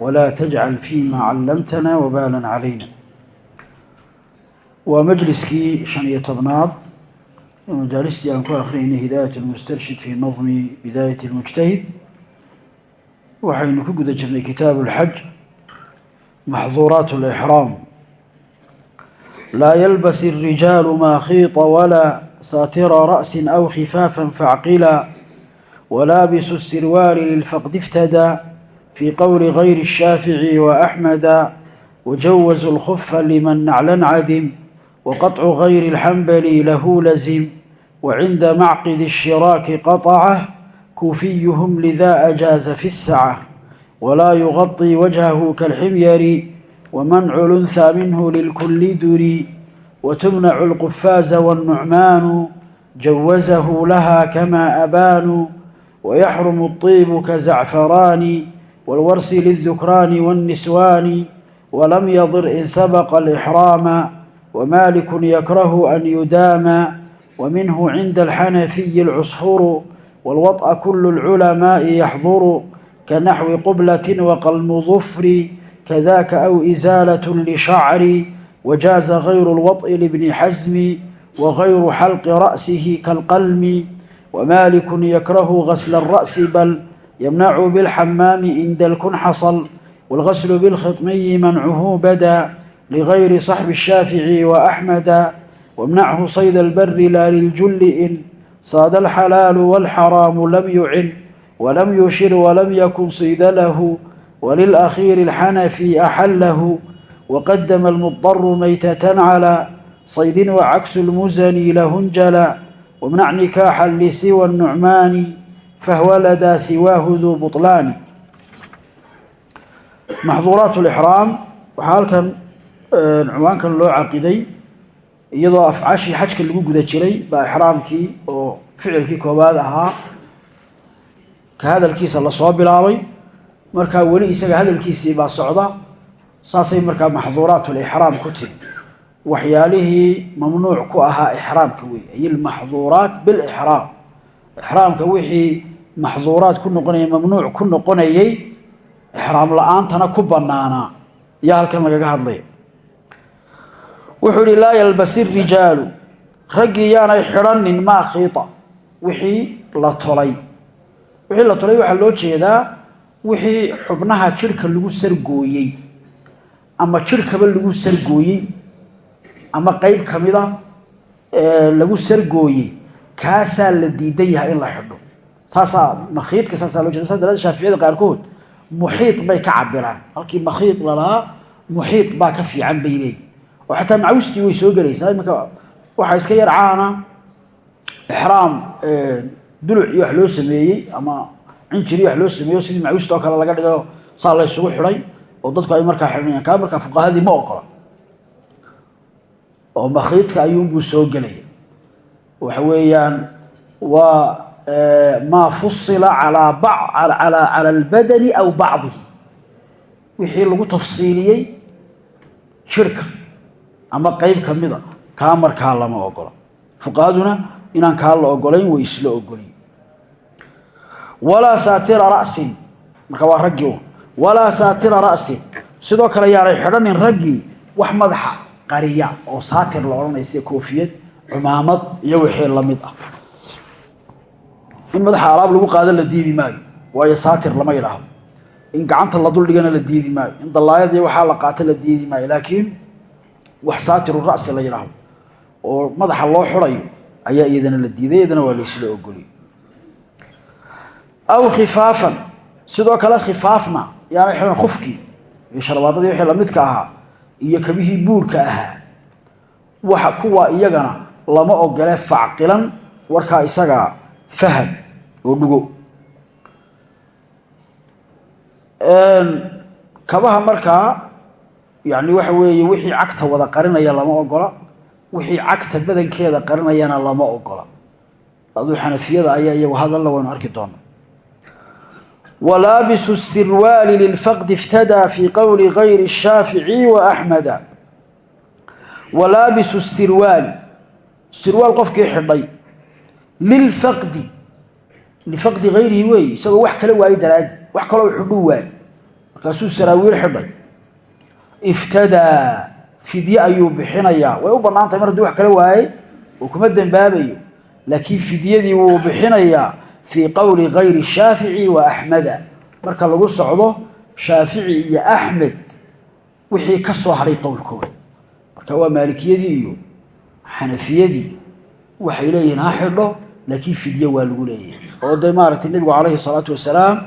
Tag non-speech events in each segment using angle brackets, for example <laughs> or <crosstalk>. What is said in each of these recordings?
ولا تجعل فيما علمتنا وبالا علينا ومجلسكي شنية طبناد ومجالستي أنكو أخرين هداية المسترشد في نظم بداية المجتهد وحين كقد جرني كتاب الحج محظورات الإحرام لا يلبس الرجال ما خيط ولا ساتر رأس أو خفافا فاعقلا ولابس السروال للفقد افتدى في قول غير الشافعي وأحمد وجوز الخف لمن نعلا عدم وقطع غير الحنبل له لزم وعند معقد الشراك قطعه كوفيهم لذا أجاز في السعة ولا يغطي وجهه كالحمير ومنع الأنثى منه للكل دري وتمنع القفاز والنعمان جوزه لها كما أبان ويحرم الطيب كزعفران والورس للذكران والنسوان ولم يضر إن سبق الإحرام ومالك يكره أن يدام ومنه عند الحنفي العصفور والوطأ كل العلماء يحضر كنحو قبلة وقلم ظفر كذاك أو إزالة لشعر وجاز غير الوطء لابن حزم وغير حلق رأسه كالقلم ومالك يكره غسل الرأس بل يمنع بالحمام إن دلك حصل والغسل بالخطمي منعه بدا لغير صحب الشافعي وأحمد وامنعه صيد البر لا للجل إن صاد الحلال والحرام لم يعن ولم يشر ولم يكن صيد له وللأخير الحنفي أحله وقدم المضطر ميتة على صيد وعكس المزني له انجلى وامنع نكاحا لسوى النعمان فهو لدى سواه ذو بطلان محظورات الإحرام وحالكا cinwaankan loo caqiday iyadoo afcaashii xajka lagu guda jiray baa ixraamkii oo ficilkii koowaad ahaa ka hadalkiisa lasoo bilaabay markaa weli isaga hadalkiisii baa socda saasay markaa maxduuraatulixraam ku tiri waxyaalihii mamnuuc ku ahaa ixraamka wey ay ilmaxduuraat bilixraam ixraamka wixii maxduuraad ku noqonayay mamnuuc ku noqonayay ixraam la'aantana ku banaanaa ayaa halkan lagaga hadlaya wuxuu ihi laa yalbasi rijaalu. Raggii yaanay xidhanin maa khiita. Wixii la tolay. Wixii la tolay waxaa loo jeedaa wixii xubnaha jirhka lagu sargooyey ama jirhkaba lagu sargooyey ama qeyb ka mida lagu sargooyey kaasaa la diidan yahay in la xidho. Saasaa makhiidka saasaa loo jeeda saa daraadeed shaaficiyada qaarkood muxiid bay ka cabiraan halkii makhiid lalahaa muxiid baa ka fiican bay leeyi oo xataa macawistii way soo gelaysaa. Iminka waxaa iska yar caana ixraam duluc iyo wax loo sameeyey ama cinjir wax loo sameeyo sidii macawista oo kale laga dhigayo saa la xidhay oo dadku ay markaa xidhanayaan kaa markaa fuqahadii ma ogola. Oo makhiidka ayuunbuu soo gelaya waxa weeyaan waa maa fusila alaa cala albadani aw bacdihi. Wixii lagu tafsiiliyey jirhka ama qeyb ka mida kaa markaa lama ogola. Fuqahaduna inaan kaa la ogolayn way isla ogolin walaa saatira ra'sin. Marka waa raggii walaa saatira ra'sin. Sidoo kale yaanay xidhanin raggii wax madaxa qariya oo saatir la odhanaya sida koofiyad cumaamad iyo wixii la mid ah. In madaxa alaab lagu qaado la diidi maayo waayo saatir lama yidhaahdo. In gacanta la duldhigana la diidi maayo. In dallaayadii waxaa la qaato la diidi maayo. Laakiin wax saatiru ra'si la yidhaahdo. Oo madaxa loo xurayo ayaa iyadana la diiday iyadana waa laysla ogoliy aw khifaafan. Sidoo kale khifaafna yaanay xidhan khufkii iyo sharbaadadii wixii lamidka ahaa iyo kabihii buurka ahaa. Waxa kuwa iyagana lama ogole facqilan warkaa isagaa faham oo dhugo. Kabaha markaa yani waxa weeye wixii cagta wada qarinaya lama ogola wixii cagta badankeeda qarinayana lama ogola. Aduu xanafiyada ayaa iyagu hadalla waynu arki doona walaabisu sirwaali lilfaqdi iftadaa fii qowli gayri الshaafici wa axmeda walaabisu sirwaali sirwaal qofkii xidhay lilfaqdi lifaqdi hayrihi weeye isagoo wax kala waaye daraadi wax kaloo xidhuu waaye. Markaasuu saraawiil xidhay. Iftadaa fidye ayuu bixinayaa. Way u bannaan mar haddii wax kala waayey uu kuma dembaabayo laakiin fidyadii wuu bixinayaa fii qowli gayri shaafici wa axmeda. Marka lagu socdo shaafici iyo axmed wixii ka soo hadhay qowlkooda. Marka waa maalikiyadii iyo xanafiyadii waxay leeyihiin ha xidho laakiin fidye waa lagu leeyahay. Oo de maaragtay nebigu salaatu wasalaam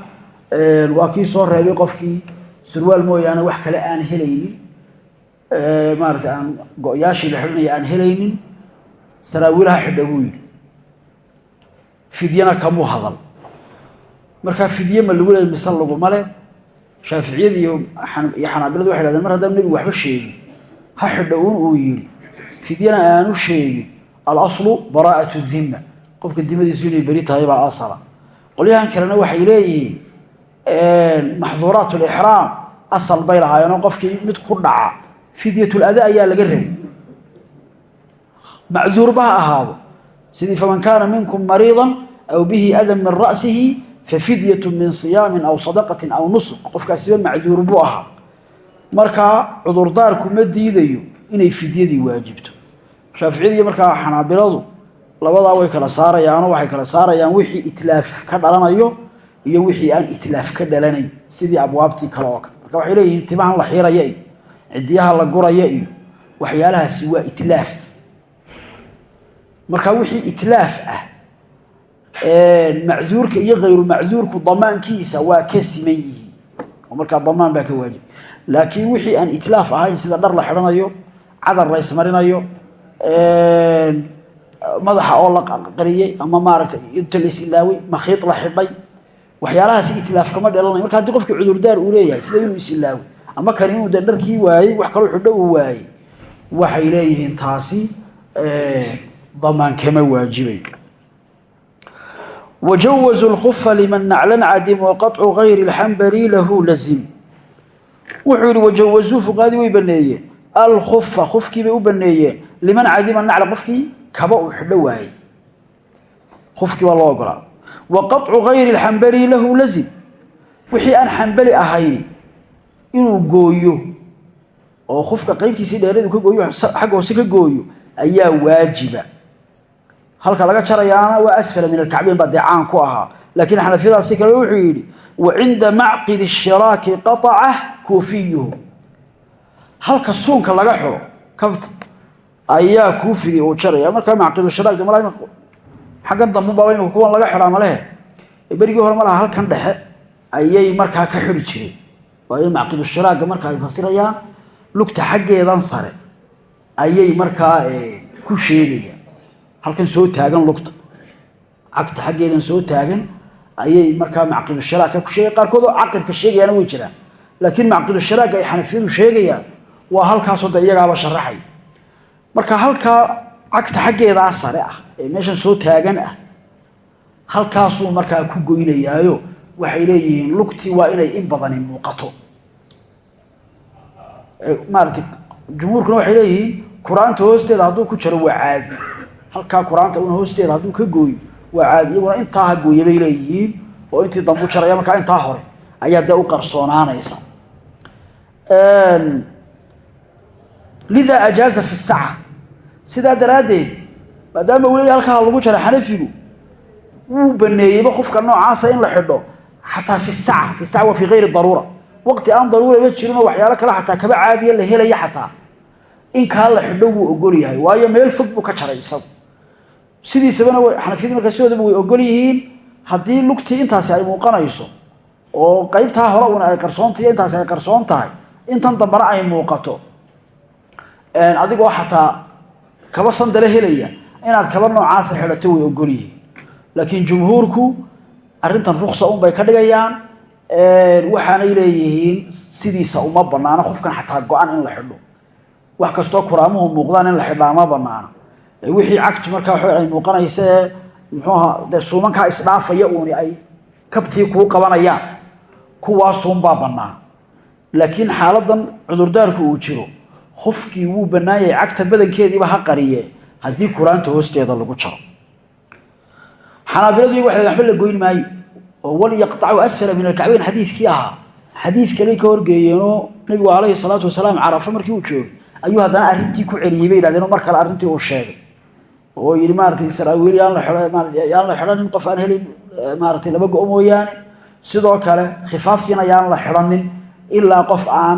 waa kii soo reebay qofkii surwaal mooyaane wax kale aan helaynin. Maarata aan go-yaashii la xidhanaya aan helaynin. Saraawiilaha xidha buu yidhi. Fidyana kamuu hadal. Markaa fidye ma lagu leeyay mise laguma le shaaficiyada iyo xanaabiladu waxay hahdeen mar haddaan nebigu waxba sheegin ha xidha un uu yidhi fidyana aanu sheegin alaslu baraa'at dimma qofka dimadiisu inay beri tahay baa asala. Qolyahan kalena waxay leeyihiin maxduuraat lixraam asal bay lahaayeenoo qofkii mid ku dhaca fidyatulada ayaa laga rabay. Macduurba ha ahaado. Sidii faman kaana minkum mariidan aw bihi adan min ra'sihi fafidyatu min siyaamin aw sadaqatin aw nusuk. Qofkaasiba macduur buu ahaa. Markaa cudurdaarku ma diidayo inay fidyadii waajibto. Shaaficiyadiiyo markaa xanaabiladu labadaa way kala saarayaano waxay kala saarayaan wixii itlaaf ka dhalanayo iyo wixii aan itlaaf ka dhalanayn sidii abwaabtii kale oo kale. Marka waxay leeyihiin timahan la xiiraya iyo cidiyaha la guraya iyo waxyaalahaasi waa itlaaf. Marka wixii itlaaf ah macduurka iyo hayru macduurku damaankiisa waa ka siman yihiin. Oo damaan baa ka waajib. Laakiin wixii aan itlaaf ahayn sida dhar la xidhanayo cadar la ismarinayo madaxa oo la qariyey ama maaragtay inta la isilaaway makhiid la xidhay waxyaalahaasi itlaaf kama dhalanayo marka haddii qofkii cudurdaar uu leeyahay sida inuu isilaaway ama kan inuu de dharkii wax kaloo xidho uu waayey waxay leeyihiin taasi damaan kama waajibay. wajawazuu lkufa liman naclan cadim waqaطcu gayri اlxambali lahu lazim wuxuu yihi wajawazuu fuqaadii alkufa kufkii bay u baneeyeen liman cadima nacla qofkii kaba uu xidho waayey kufkii waa loo ogolaa wa qaطcu gayri اlxambali lahu lazim wixii aan xambali ahayn inuu gooyo oo kufka qaybtiisii dheeradu ka gooyo xagga hoose ka gooyo ayaa waajiba halka laga jarayaana waa asfala min alkacbayn baa dee caan ku ahaa laakiin xanafiyadaasi kale wuxuu yidhi wa cinda macqidi shiraaki qaطacah kuufiyuhu halka suunka laga xiro kabta ayaa kuufigii uu jaraya markaa macqidushiraak de mal xaggan dambubaaba imika kuwan laga xidhaa malehe berigii hore malaha halkan dhexe ayay markaa ka xiri jireen. Waayo macqidushiraaga marka ay fasirayaan. Lugta xaggeedan sare ayay markaa ku sheegayaan. Halkan soo taagan lugta. Cagta xaggeedan soo taagan ayay markaa macqidushiraagka ku sheegay qaarkood oo caqibka sheegayaana way jiraan. Laakiin macqidushiraagga ay xanafiyadu sheegayaan waa halkaasoo de iyagaaba sharaxay. Marka halkaa cagta xaggeedaa sare ah ee meeshan soo taagan ah halkaasuu markaa ku goynayaayo. Waxay leeyihiin lugtii waa inay in badani muuqato. Maarata jumhuurkuna waxay leeyihiin qur'aanta hoosteeda hadduu ku jaro waa caadi. Halkaa qur'aanta una hoosteeda hadduu ka gooyo waa caadi. Iyaguna intaa ha gooya bay leeyihiin oo intii dambu jaraya markaa intaa hore ayaa dee u qarsoonaanaysa lidaa ajaaza fi saca sidaa daraaddeed maadaama leeyahy halkaa lagu jara xanafigu wuu baneeyeyba qofka noocaasa in la xidho xataa fi saca fi saca wa fi gayri daruura waqti aan daruuraba jirinoo waxyaalo kale xataa kaba caadiya la helaya xataa in kaa la xidho wuu ogol yahay waayo meel fog buu ka jaray isagu sidiisabana xanafiyadu markaa sidoodaba way ogol yihiin haddii lugtii intaasi ay muuqanayso oo qaybtaa hore una ay qarsoontahy intaasi ay qarsoon tahay intan dambana ay muuqato adigoo xataa kaba sandale helaya. Inaad kaba noocaasa xidhato way ogol laakiin jumhuurku arrintan ruksa unbay ka dhigayaan. Waxaanay leeyihiin sidiisa uma banaano qofkan xataa go-an in la xidho. Wax kastoo kuraamuhu muuqdaan in la xidhaa ma banaano wixii cagtu markaa ay muuqanaysa ee muxuuha dee suumankaa isdhaafaya uuni ay kabtii kuu qabanayaan. Kuwaasuunbaa bannaan laakiin xaaladan cudurdaarku uu jiro qofkii wuu bannaan yahay cagta badankeediiba ha qariye haddii kuraanta hoosteeda lagu jaro. Xanaabiladu waxay waxba la goyn maayo. Oo wal yaqtacu asfala min alkacbayn xadiidkii ahaa. Xadiid kale ka horgeeyeenoo nabigu calayhi salaatu wasalaam carafo markii uu joogay ayuu haddana arrintii ku celiyey bay yidhahdeen mar kale arrintii uu sheegay. Oo yidhi maaratay saraawiil yaan la yaan la xidhanin qof aan helin maaratay laba go- mooyaane. Sidoo kale khifaaftiina yaan la xidhanin ilaa qof aan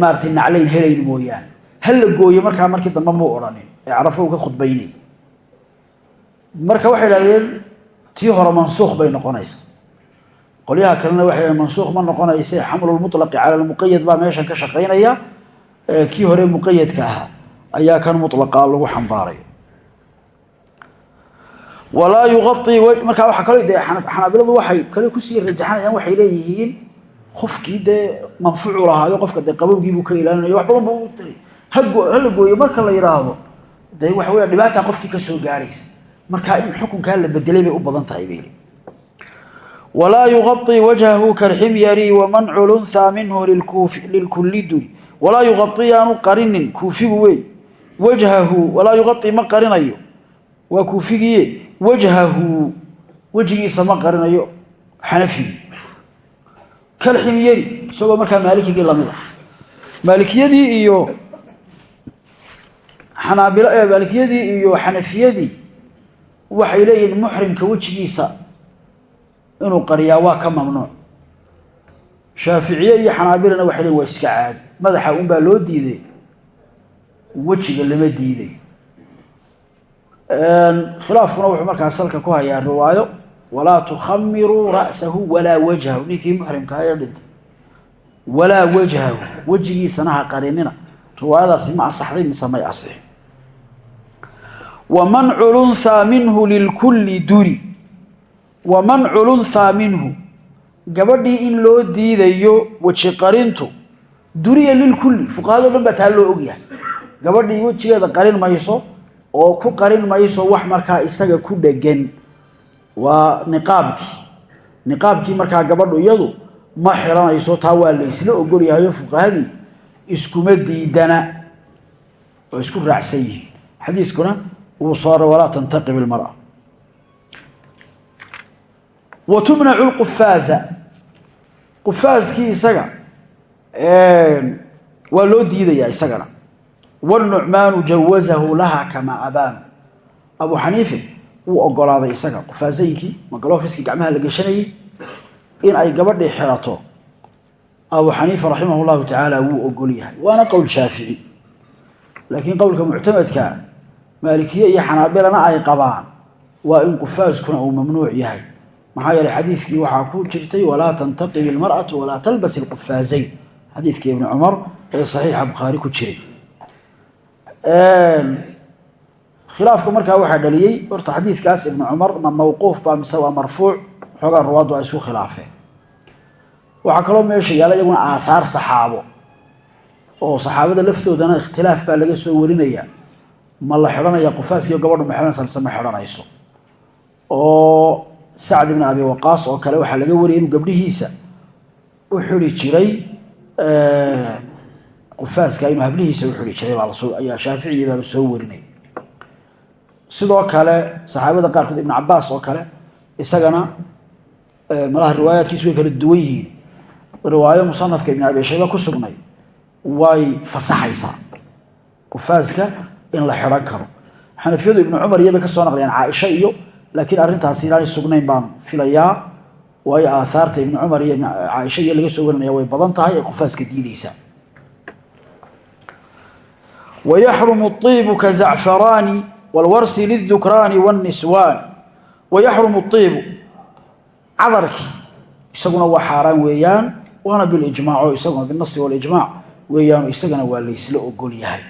maaratay naclayn helayn mooyaane ha la gooye markaa markii dambe muu odhanin ee carafo ka khudbaynay. Marka waxay idhahdeen tii hore mansuukh bay noqonaysaa. Qolyaha kalena waxay dhahdeen mansuukh ma noqonayse xamlulmutlaqi cala lmuqayad baa meeshan ka shaqaynaya. Kii hore muqayadka ahaa ayaa kan mulaqa lagu xambaarayo walaa yuai markaa waaa kalo de xanaabiladu waxay kale ku sii rajaxanayaan waxay leeyihiin qofkii dee manfuucu lahaayo qofka dee qabowgiibuu ka ilaalinayo wax badan bu hala gooyo marka la yidhaahdo de waxa wey dhibaata qofkii ka soo gaaraysa. Markaa in xukunkaa la bedelay bay u badan tahay bay walaa yuai wajhahu kalximyari wamancu lunha minhu lilkulli duri walaa aanu qarinin kuufigu wey. Wajhahu walaa yuai ma qarinayo. Waa kuufigiiye wajhahu wejigiisa ma qarinayo xanafigi kalximyari isagoo markaa maalikigii la mid a maalikiyadii iyo xanaabil maalikiyadii iyo xanafiyadii waxay leeyihiin muxrimka wejigiisa inuu qariyaa waa ka mamnuuc. Shaaficiye iyo xanaabilana waxay leeyiin waa iska caadi madaxa unbaa loo diiday wejiga lama diiday khilaafkuna wuxuu markaa salka ku hayaa riwaayo walaa tukhamiruu ra'sahu walaa wajhahu. Ninkii muxrimkaa ee dhintay. Walaa wajhahu. Wejigiisana ha qarinina. Riwaayadaasi ma asaxday mise may asix wa mancu lunhaa minhu lilkulli duri. Wa lunhaa minhu. Gabadhii in loo diidayo weji qarintu duriya lilkulli fuqahado dhan baa taa loo ogyahay. Gabadhii wejigeeda qarin mayso oo ku qarin mayso wax markaa isaga ku dhegan waa niqaabkii. Niqaabkii markaa gabadhu iyadu ma xiranayso taa waa laysla ogolyahayo fuqahadii iskuma diidana oo isku raacsan yihiin. Xadiiskuna wuu soora walaa tantaqib ilmara wa tumnacu lqufaaza qufaaskii isaga waa loo diidayaa isagana. Wاnucmaanu jawazahu laha kamaa abaanu abu xaniife wuu ogolaaday isaga qufaasaynkii magalofiskii gacmaha la geshanayey in ay gabadhii xirato. Abu xaniifa raximah llahu tacaala wuu ogol yahay waana qowl shaafici. Laakiin qowlka muctamadka maalikiye iyo xanaabilana ay qabaan. Waa in qufaaskuna uu mamnuuc yahay. Maxaa yeeley xadiidkii waxaa ku jirtay walaa tantaqib ilmar'atu walaa talbas ilqufaasayn xadiidkii ibni cumar ee saxiixa bukhaari ku jiray khilaafku markaa waxaa dhaliyey horta xadiidkaas ibnu cumar ma mawquuf baa mise waa marfuuc xoogaa ruwaaddu ay isku khilaafeen. Waxaa kaloo meesha yaalla iyaguna aathaar saxaabo oo saxaabada laftoodana ikhtilaaf baa laga soo warinaya. Ma la xidhanaya qufaaskiiyo gabadhu ma xidhanaysa mise ma xidhanayso. Oo sacd ibn abi waqaas oo kale waxaa laga wariyay inuu gabdhihiisa u xiri jiray qufaaska inuu hablihiisa u xiri jiray baa ayaa shaaficiyi baaba soo warinay sidoo kale saxaabada qaarkood ibn cabaas oo kale isagana eh, malaha riwaayaatkiisu way kala duwan yihiin. Riwaayo musanafka ibn abi ku sugnay way fasaxaysaa. Qufaaska in la xidhan karo. Xanafiyadu ibnu cumar iyo ka soo naqliyaan caaisha iyo laakiin arrintaasi inaanay sugnayn baan filayaa. Waayo aaaarta ibnu cumar iyo caaisha iyo laga soo warinaya way badan tahay ee qufaaska diideysaa wayaxrumu iibu ka والورس للذكران والنسوان ويحرم الطيب عذرك isaguna waa xaaraan weeyaan waana bilijmaac isaguna binasi walijmaac weeyaan isagana waa laysla ogol yahay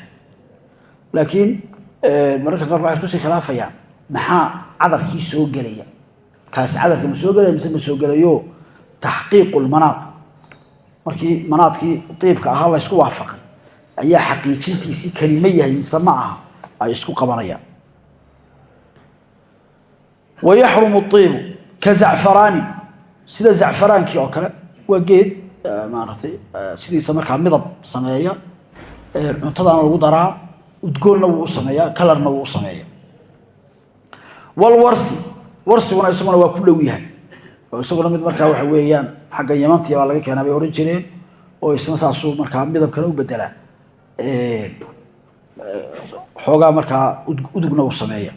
laakiin mararka qaar waxay iskusii khilaafayaan maxaa cadarkii soo gelaya kaasi cadarka ma soo gelaya mise ma soo gelayo taxqiiqu lmanaad markii manaadkii iibka ahaa laysku waafaqay ayaa xaqiijintiisii kelimo yahay mise ma aha ay isku qabanayaan wayaxrumu iibu ka zacfaraani sida zacfaraankii oo kale waa geed maaratay sidiisa markaa midab sameeya cuntadana lagu daraa udgoonna wuu u sameeyaa kalarna wuu sameeya walwarsi warsiguna isaguna waa ku dhow yahay oo isaguna mid markaa waxa weeyaan xagga yamantiya baa laga keenaa bay odhan jireen oo isna saasuu markaa midabkana u bedelaa xoogaa markaa udugna uu sameeya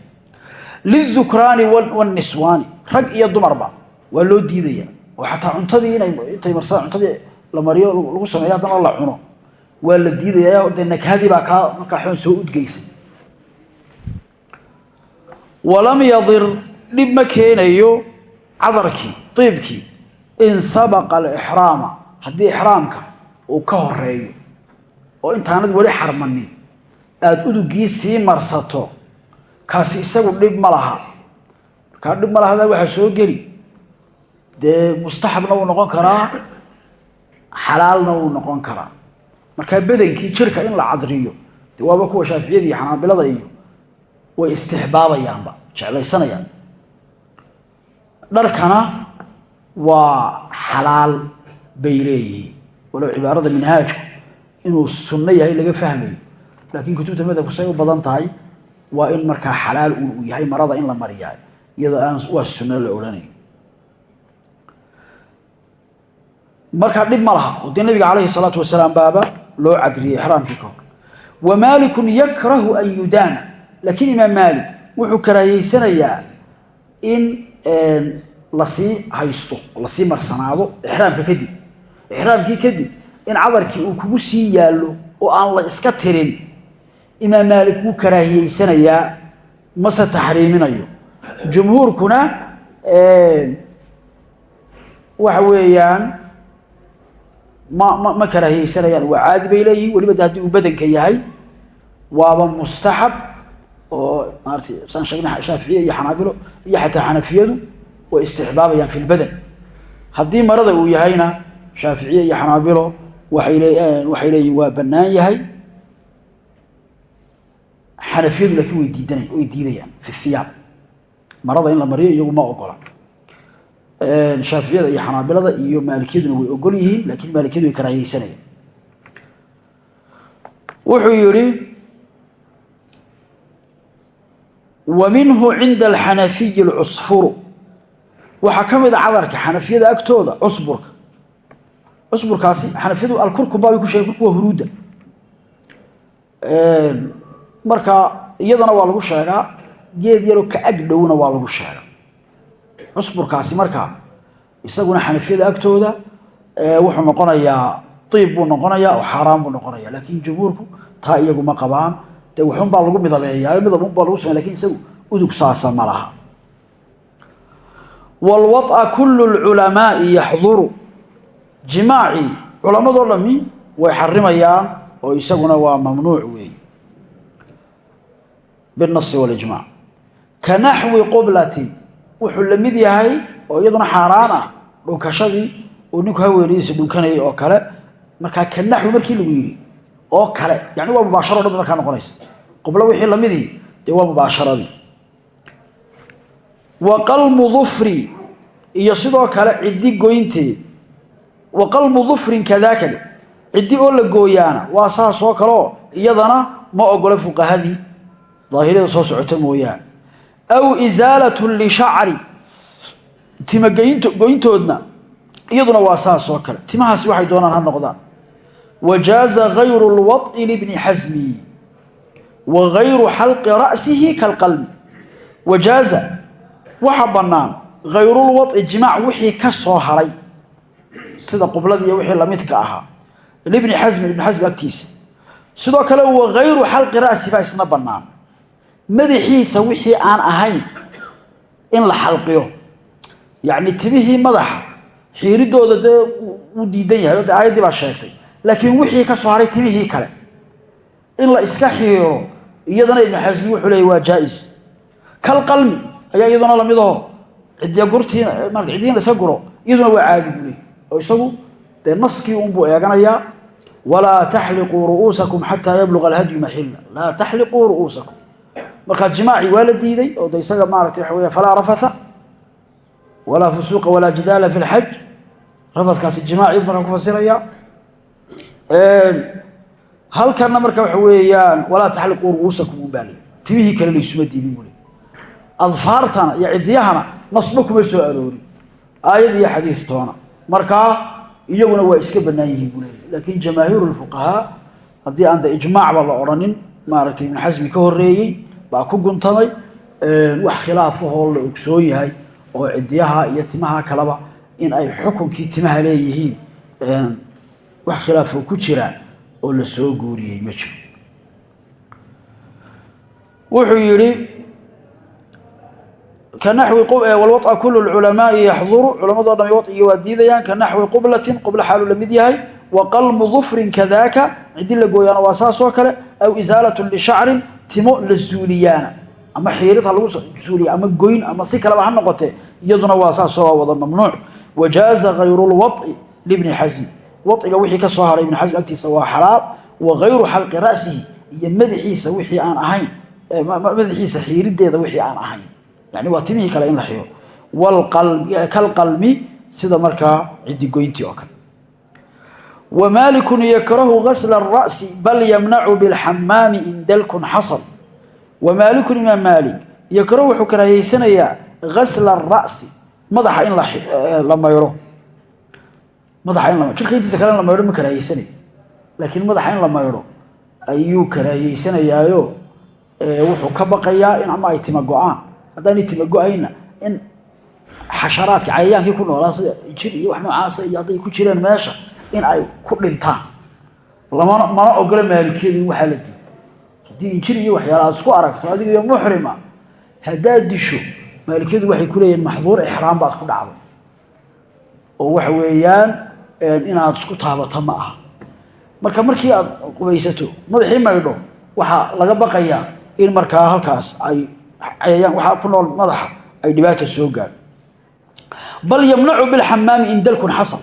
liلذukraani wالniswaani rag iyo dumarba waa loo diidaya oo xataa cuntadii inay intay marsada cuntadii la mariyo lagu sameeyo haddana la cuno waa la diidaya dee nakahadii baa kaa markaa xoon soo udgeysay walam yadir dhib ma keenayo cadarkii iibkii in sabaqa alixraama haddii ixraamka uu ka horeeyo oo intaanad weli xarmanin aada udugii sii marsato kaasi isagu dhib ma laha. Markaa dhib ma lahada waxaa soo geli. Dee mustaxabna wuu noqon karaa xalaalna wuu noqon karaa. Markaa bedankii jirka in la cadriyo dee waaba kuwa shaaficiyada iyo xanaabilada iyo way istixbaabayaanba jeclaysanayaan dharkana waa xalaal bay leeyihiin. Walow cibaarada minhaajku inuu sunno yahay laga fahmayo laakiin kutubta madhabku say u badan tahay waa in markaa xalaal uu yahay marada in la mariyaa iyadoo aan waa sunno la odhanayo markaa dhib ma laha. Oo nabiga calayhi salaatu wasalaam baaba loo cadriyey ixraamkii ka hor. Wa maalikun yakrahu an yudaana. Laakiin imaam maalik wuxuu karaahiyeysanayaa in la sii haysto la sii marsanaado ixraamka kadib. Ixraamkii kadib in cadarkii uu kugu sii yaallo oo aan la iska tirin imaam maalik wuu karaahiyeysanayaa mase taxriiminayo. Jumhuurkuna waxa weeyaan ma ma ma karaahiyeysanayaan waa caadi bay leeyihiin weliba de haddii uu badanka yahay waaba mustaxab oo maarata saan sheegnay shaaficiya iyo xanaabilo iyo xataa xanafiyadu way istixbaabayaan fi lbadan haddii marada uu yahayna shaaficiye iyo xanaabilo waxay le waxay leeyihiin waa bannaan yahay xanafiyadu laakiin way diidan way diidayaan fi thiyaab. Marada in la mariyo iyagu ma ogola. Shaaficiyada iyo xanaabilada iyo maalikiyaduna way ogol yihiin laakiin maalikiyadu way karaahiyeysanayaan. Wuxuu yihi wa cinda alxanafiyi alcusfuru. Waxaa ka mid a cadarka xanafiyada agtooda cusburka. Cusburkaasi xanafiyadu alkurkuba bay ku sheegen kurku waa huruudda marka iyadana waa lagu sheegaa geed yaroo ka ag dhowna waa lagu sheegaa. Cusburkaasi markaa isaguna xanafiyada agtooda wuxuu noqonayaa iib buu noqonayaa oo xaaraan buu noqonaya laakiin jumhuurku taa iyagu ma qabaan. Dee waxun baa lagu midabeeyaa midab un baa lagu samey laakiin isagu udug saasa ma laha. Wlwaطa kulu lculamaai yaxduru. Jimaacii culamadoo dhami way xarimayaan oo isaguna waa mamnuuc weey binasi walijmac ka naxwi qublatin wuxuu la mid yahay oo iyaduna xaaraan ah dhunkashadii uu ninku haweenadiisa dhunkanayay oo kale markaa ka naxwi markii lagu yidhi oo kale yani waa mubaasharo dhan markaa noqonaysa qublo wixii lamidii dee waa mubaasharadii wa qalmu dufri iyo sidoo kale ciddi goynteed wa qalmu dufrin ciddi oo la gooyaana waa saas oo iyadana ma ogola fuqahadii daahirada soo socota mooyaane aw isaalatun lishacri. Tima goyntoodna. Iyaduna waa saas oo kale. Timahaasi waxay doonaan ha noqdaan. Wajaaza gayru lwaط'i libni xasmi wa gayru xalqi ra'sihi kalqalbi. Wajaaza waxa bannaan hayrulwaط'i jimaac wixii ka soo hadhay sida qubladii iyo wixii lamidka ahaa. Libni xasmin ibni xasmi agtiisa. Sidoo kale wa xalqi ra'si baa isna bannaan madaxiisa wixii aan ahayn in la xalqiyo. Yacni timihii madaxa xiiridooda dee uu diidan yahay aayaddii baa sheegtay. Laakiin wixii ka soo hadhay timihii kale in la iska xiiro iyadana ibnu xasmi wuxuu leeyay waa jaa-is. Kalqalmi ayaa iyaduna la mid aho cidiya gurtii marka cidiin la iska guro iyaduna waa caadi buu oo isagu dee naskii unbuu eeganayaa walaa taxliquu ru'uusakum xataa yabluga alhadyu maxilla laa taxliquu ru'uusakum markaa jimaaci waa la diiday oo de isaga maarata waxa weya falaa rafatha walaa fusuuqa walaa jidaala fi lxaj rafadkaasi jimaaci markaa ku fasiraya halkana marka waxa weeyaan walaa taxliquu ru'uusakum unbaa ley timihii kale laysuma diidin buu le adfaartana iyo cidyahana nasba kuma soo aroorin aayad iyo xadiis toona. Markaa iyaguna waa iska bannaan yihiin laakiin jamaahiiru lfuqahaa haddii aan de ijmaacba la odhanin maaragtay ibnu xasmi ka horreeyey baa ku guntamay wax khilaafahoo la ogsoon yahay oo cidyaha iyo timaha kaleba in ay xukunkii timaha leeyihiin wax khilaafoo ku jiraan oo la soo guuriyey ma jiro. Wuxuu yidhi kanaxwi walwaطa kulu culamaai yaxduru culamadoo dham waigii waa diidayaan kanaxwi qublatin qublo xaaluu la mid yahay wa qalmu dufrin kadaaka cidi la gooyaana waa saas oo kale aw isaalatu lishacrin timo la suuliyaana ama xiirid ha lagu suuliya ama goyn ama si kaleba ha noqotee iyaduna waa saasoo waa wada mamnuuc. Wajaaza hayru lwaطi libni xasm waciga wixii ka soo haray ibni xasm agtiisa waa xalaal. Wa hayru xalqi ra'sihi iyo madaxiisa wixii aan ahayn madaxiisa xiirideeda wixii aan ahayn. Yani waa timihii kale in la xiro kalqalmi sida markaa cidigoyntii oo kale wa maalikun yakrahu gasla ara'si bal yamnacu bilxamaami in dalkun xasal wa maalikun imaam maalik yakrahu wuxuu karaahiyeysanayaa gasla ara'si madaxa in la mayro. Madaxa in la jirka intiisa kale in la maydho ma karaahiyeysanayo laakiin madaxa in la maydho ayuu karaahiyeysanayaayo wuxuu ka baqayaa in ama ay tima go'aan. Haddaanay tima go'ayna in xasharaadka cayayaankii ku noolaa sida in ay ku dhintaan. Mana ogola maalikiyadu in waxaa la diido haddii injir iyo waxyaala aad isku aragto adiga iyo muxrima haddaad disho maalikiyadu waxay ku leeyihiin maxduur ixraam baad ku dhacdo. Oo waxa weeyaan inaad isku taabato ma aha. Marka markii aad qubaysato madaxii maydho waxaa laga baqayaa in markaa halkaas ay cayayaan waxaa ku nool madaxa ay dhibaata soo gaadho. Bal yamnacu bilxamaami in dalkun xasan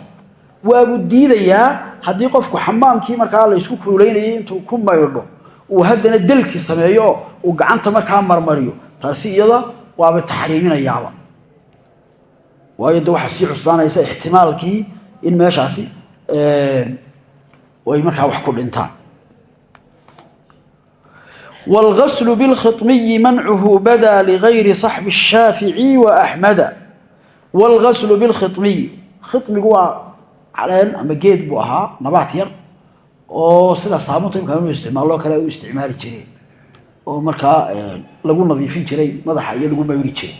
waabu diidayaa haddii qofku xamaamkii markaa laysku kuulaynayay intuu ku maydho uu haddana dalki sameeyo oo uu gacanta markaa marmariyo taasi iyada waaba taxriiminayaaba waayo de waxaa sii xusnaanaysa ixtimaalkii in meeshaasi ay markaa wax ku dhintaan wاlgasl bاlkhiطmiyi mancuhu bada ligayri صaxbi الshaafici وaأxmada wاlgaslu bاlkhiطmiyi khiطmigu waa caleen ama geed buu ahaa nabaat yar oo sida saabuunta imka inu isticmaaloo kale u isticmaali jireen oo markaa lagu nadiifin jiray madaxa iyo lagu mayri jiray.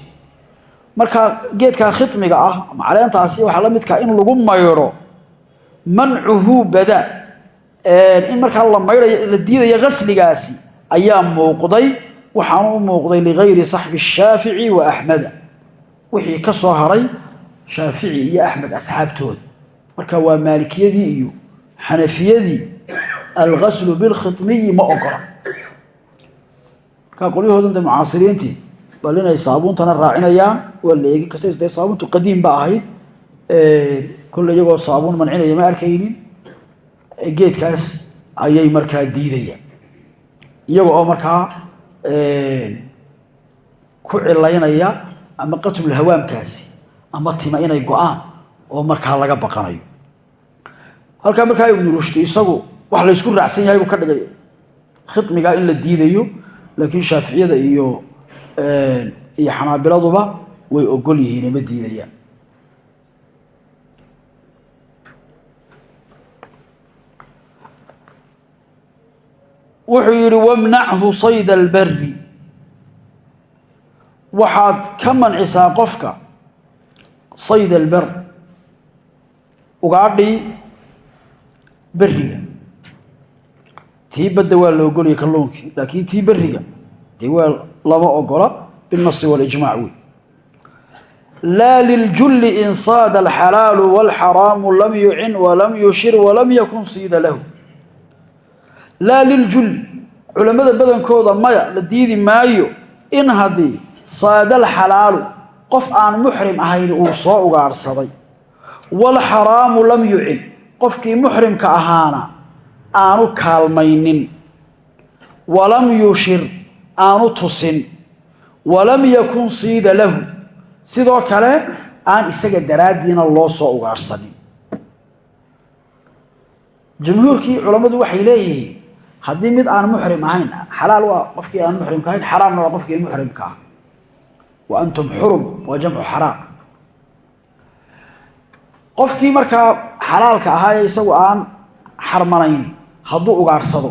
Marka geedkaa khimiga ah ama caleentaasi waxaa la midkaa in lagu mayro mancuhu bada in markaa la mayrayo la diidaya gasligaasi ayaa muuqday waxaanu u muuqday ligayri saxbi shaafici wa axmeda wixii ka soo haray shaafici iyo axmed asxaabtooda marka waa maalikiyadii iyo xanafiyadii algaslu bilkhimiyi ma ogola. Markaa qolyahoodan de mucaasiriintii bal inay saabuuntana raacinayaan waa la eegi kasta dee saabuuntu qadiim ba ahayd kolle iyagoo saabuun mancinaya ma arkaynin geedkaas ayay markaa diidayaan. Iyaga oo markaa ku cilaynaya ama qatlul hawaamkaasi ama tima inay go'aan oo markaa laga baqanayo halkaa markaa ibnu rushdi isagu wax laysku raacsan yahay buu ka dhigay. Khimigaa in la diidayo laakiin shaaficiyada iyo iyo xanaabiladuba way ogol yihiine ma diidayaan. Wuxuu yidhi wamnachu sayda alberi waxaad ka mancisaa qofka sayd alber ugaadhii beriga tii badda waa la ogolaya kalluunkii laakiin tii beriga dee waa lama ogola biاnasi walijmac wey laa liljulli in saada alxalaalu wاlxaraamu lam yucin walam yushir walam yakun siida lahu. Laa liljulli culammada badankooda maya la diidi maayo in haddii saada alxalaalu qof aan muxrim ahayn uu soo ugaadhsaday waalxaraamu lam yucin qofkii muxrimka ahaana aanu kaalmaynin walam yushir aanu tusin walam yakun siida lahu. Sidoo kale aan isaga daraaddiina loo soo ugaarsanin. Jumhuurkii culammadu waxay leeyihiin haddii mid aan muxrim ahayn xalaal waa qofkii aan muxrimka ahayn xaraamna waa qofkii muxrimka ah. Wa antum xurum waa jamcu xaraam qofkii markaa xalaalka ahaa ee isagu aan xarmanayn hadduu ugaarsado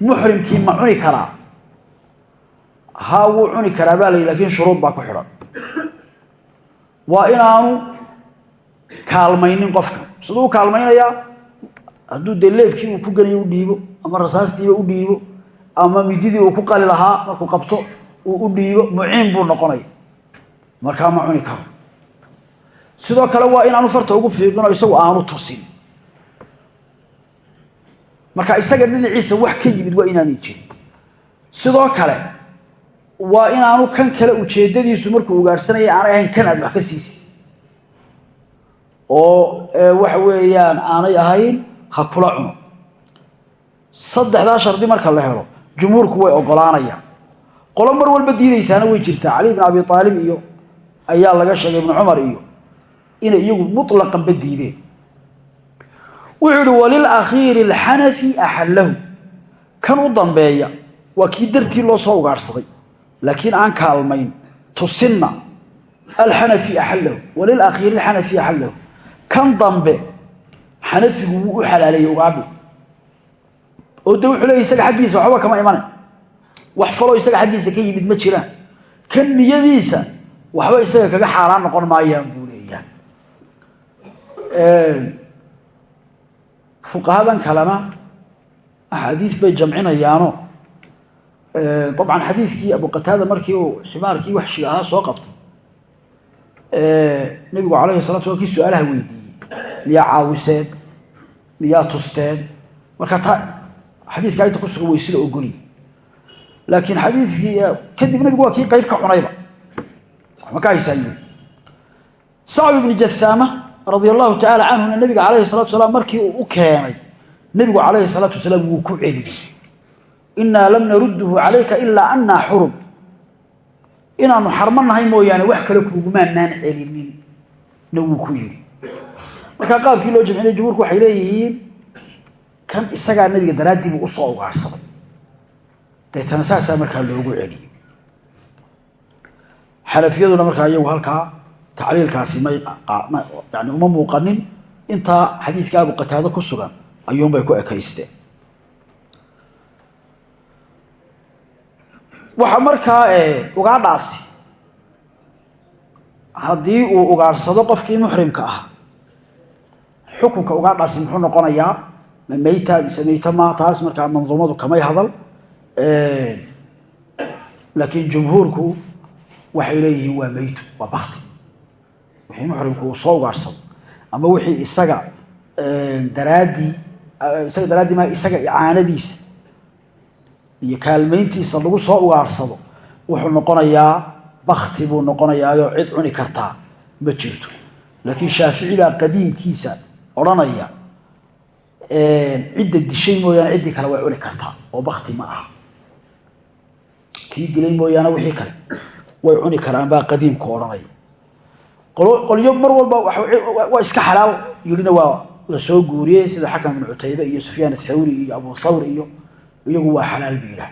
muxrimkii ma cuni karaa? Haa wuu cuni karaa baa la laakiin shuruud baa ku xidhan waa inaanu kaalmaynin qofka. Siduu u kaalmaynayaa hadduu dee leebkii uu ku geliyo u dhiibo ama rasaastiiba u dhiibo ama mididii uu ku qali lahaa markuu qabto uu u dhiibo muciin buu noqonaya. Markaa ma cuni karo sidoo kale waa inaanu farta ugu fiiqinoo isagu aanu tusin marka isaga dhinaciisa wax ka yimid waa inaanay jirin. Sidoo kale waa inaanu kan kale ujeeddadiisu markuu ugaarhsanaya aanay ahayn kan aad wax ka siisid oo waxa weeyaan aanay ahayn ha kula cuno. Saddexdaa shardi marka la helo jumhuurku way ogolaanayaan. Qolo mar walba diidaysaana way jirtaa. Cali ibn abi aalib iyo ayaa laga sheegay ibnu cumar iyo inay iyagu mutlaqanba diideen. Wuxuu ihi walilakhiiri alxanafi axallahu. Kan u dambeeya waa kii dartii loo soo ugaarhsaday laakiin aan kaalmayn tusinna alxanafi axallahu. Walilakhiiri alxanafi axallahu. Kan dambe xanafigu wuu u xalaaleeyey ugaadhi oo de wuxuu leeyay isaga xaggiisa waxba kama imanay. Wax faloo isaga xaggiisa ka yimid ma jiraan. Kan niyadiisa waxba isaga kaga xaaraan noqon maayaan fuqahadan kalena axaadiis bay jamcinayaano. Dabcan xadiidkii abu qataada markii uu ximaarkii waxshiga ahaa soo qabtay. Nebigu calayhi salatu slam kii su'aalaha weydiiyey. Miyaa caawiseen miyaa tusteen marka ta xadiidkaa inta ku sugan way sida ogoliy laakiin xadiidkii kadib nebigu waa kii qayb ka cunayba. Waxma ka ibni jahaama radia allahu tacaala canhuna nebiga calayhi salatu salaam markii uu u keenay nebigu calayhi salaatu wasalaam wuu ku celiyey. Innaa lam narudduhu calayka ilaa annaa xurum inaanu xarmo nahay mooyaane wax kale kuugumaanaan celinin na wuu ku yidhi. Markaa qaabkii loo jamcinay jumhuurku waxay leeyihiin kan isagaa nebiga daraaddii buu u soo ugaarhsaday deetana saasaa markaa loogu celiyey. Xanafiyaduna markaa iyagu halkaa tacliilkaasi yani uma muuqanin intaa xadiidka abu qataado ku sugan ayuunbay ku ekaysteen waxa markaa ugaadhaasi haddii uu ugaadhsado qofkii muxrimka ah xukunka ugaadhaasi muxuu noqonayaa ma meyta mise meyta ma taas markaa manduumadu kamay hadal. Laakiin jumhuurku waxay leeyihiin waa meytu waa bakti wixii muxrimku uu soo ugaadhsado ama wixii isaga daraaddii isaga daraaddii ma isaga icaanadiisa iyo kaalmayntiisa lagu soo ugaadhsado wuxuu noqonayaa bakti buu noqonayaayo cid cuni kartaa ma jirto. Laakiin shaafici baa qadiimkiisa odhanaya cidda dishay mooyaane ciddii kale way cuni kartaa oo bakti ma aha. Kii dilay mooyaane wixii kale way cuni karaan baa qadiimku odhanaya qolyo mar walba waa iska xalaal. Yidhina waa la soo guuriyey sida xakam ibnu cutaybe iyo sufyaan athawri iyo abu thawr iyo iyagu waa xalaal bu yidhaah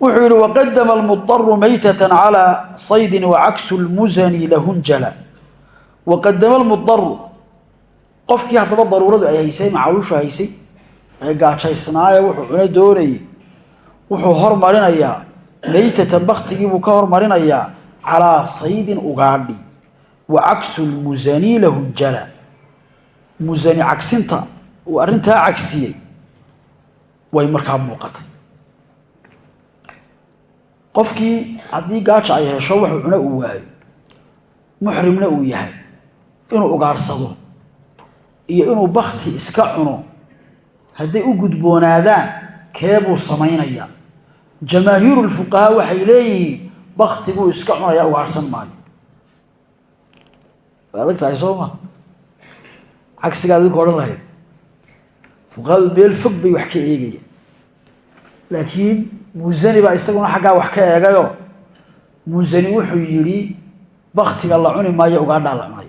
wuxuu yihi waqadama almudaru maytata calى saydin wacaksu lmusani lahunjala waqadama almudaru qofkii haddaba daruuradu ay haysay macawishu haysay ee gaajaysnaaye wuxuu cuno doonayay wuxuu hormarinayaa maytatan baktigii buu ka hormarinayaa calaa saydin ugaadhi wa caksu lmusani lahunjala musani cagsinta uu arrintaa cagsiyey way markaa muuqatay. Qofkii haddii gaaja ay hesho wuxuu cuno uu waayo muxrimna uu yahay inuu ugaadhsado iyo inuu bakti iska cuno hadday u gudboonaadaan keebuu samaynayaa jamaahiiru lfuqahaa waxay leeyihiin baktiguu iska cunayaa ugaadhsan maayo. Way adag tahay soo ma? Cagsigaa adinku odhan lahayd fuqahadu meel fog bay wax ka eegayaan. Laakiin musani baa isaguna xaggaa wax ka eegayo. Musani wuxuu yidhi baktiga la cuni maayo ugaadhaa la cunay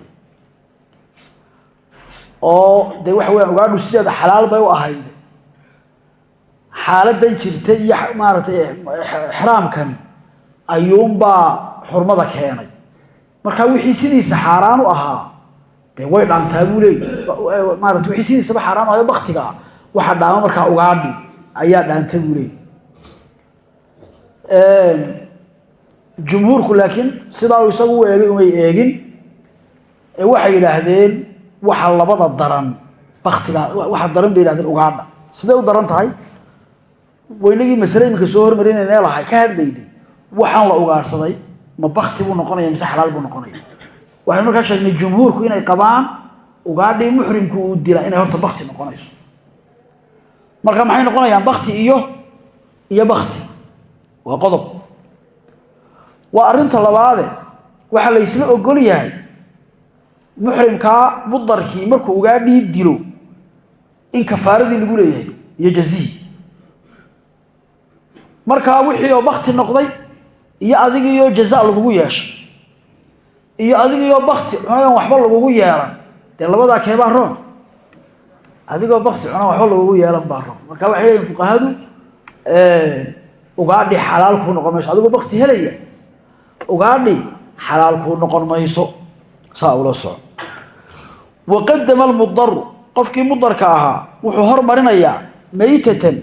oo dee waxa weyaan ugaadhu sideeda xalaal bay u ahayd xaaladan jirta iyo maaragtay exraamkani ayuunbaa xurmada keenay. Marka wixii sidiisa xaaraan u ahaa dee way dhaantaa buu leey maarata wixii sidiisaba xaaraan u ahayo baktiga waxa dhaama markaa ugaadhi ayaa dhaanta buu leey jumhuurku laakiin sidaa isagu u eegay umay eegin waxay yidhaahdeen waxa labada daran baktiga waxa daran bay yihahdeen ugaadha. Siday u daran tahay waynagii masale iminka soo hormarinayne lahay ka hadlaynay waxaan la ugaadhsaday ma bakti buu noqonaya mise xalaal buu noqonaya? Waxaynu markaa sheegnay jumhuurku inay qabaan ugaadhii muxrimku uu dila inay horta bakti noqonayso. Marka maxay noqonayaan bakti iyo iyo bakti waa qodob. Waa arrinta labaade waxaa la ysla ogol yahay muxrimkaa mudarkii markuu ugaadhii dilo in kafaaradii lagu leeyahay iyo jazihi markaa wixii oo bakti noqday iyo adigiioo jaza lagugu yeeshay iyo adigiioo bakti cunayan waxba lagugu yeelan dee labadaa keebaa roon? Adigoo bakti cunaan waxba lagugu yeelan baa roon. Marka waxay leeyihiin fuqahadu ugaadhi xalaal kuu noqon mayso. Adigoo bakti helaya ugaadhi xalaal kuu noqon mayso. Saa ula soco waqadama almudaru qofkii mudarka ahaa wuxuu hormarinayaa maytatan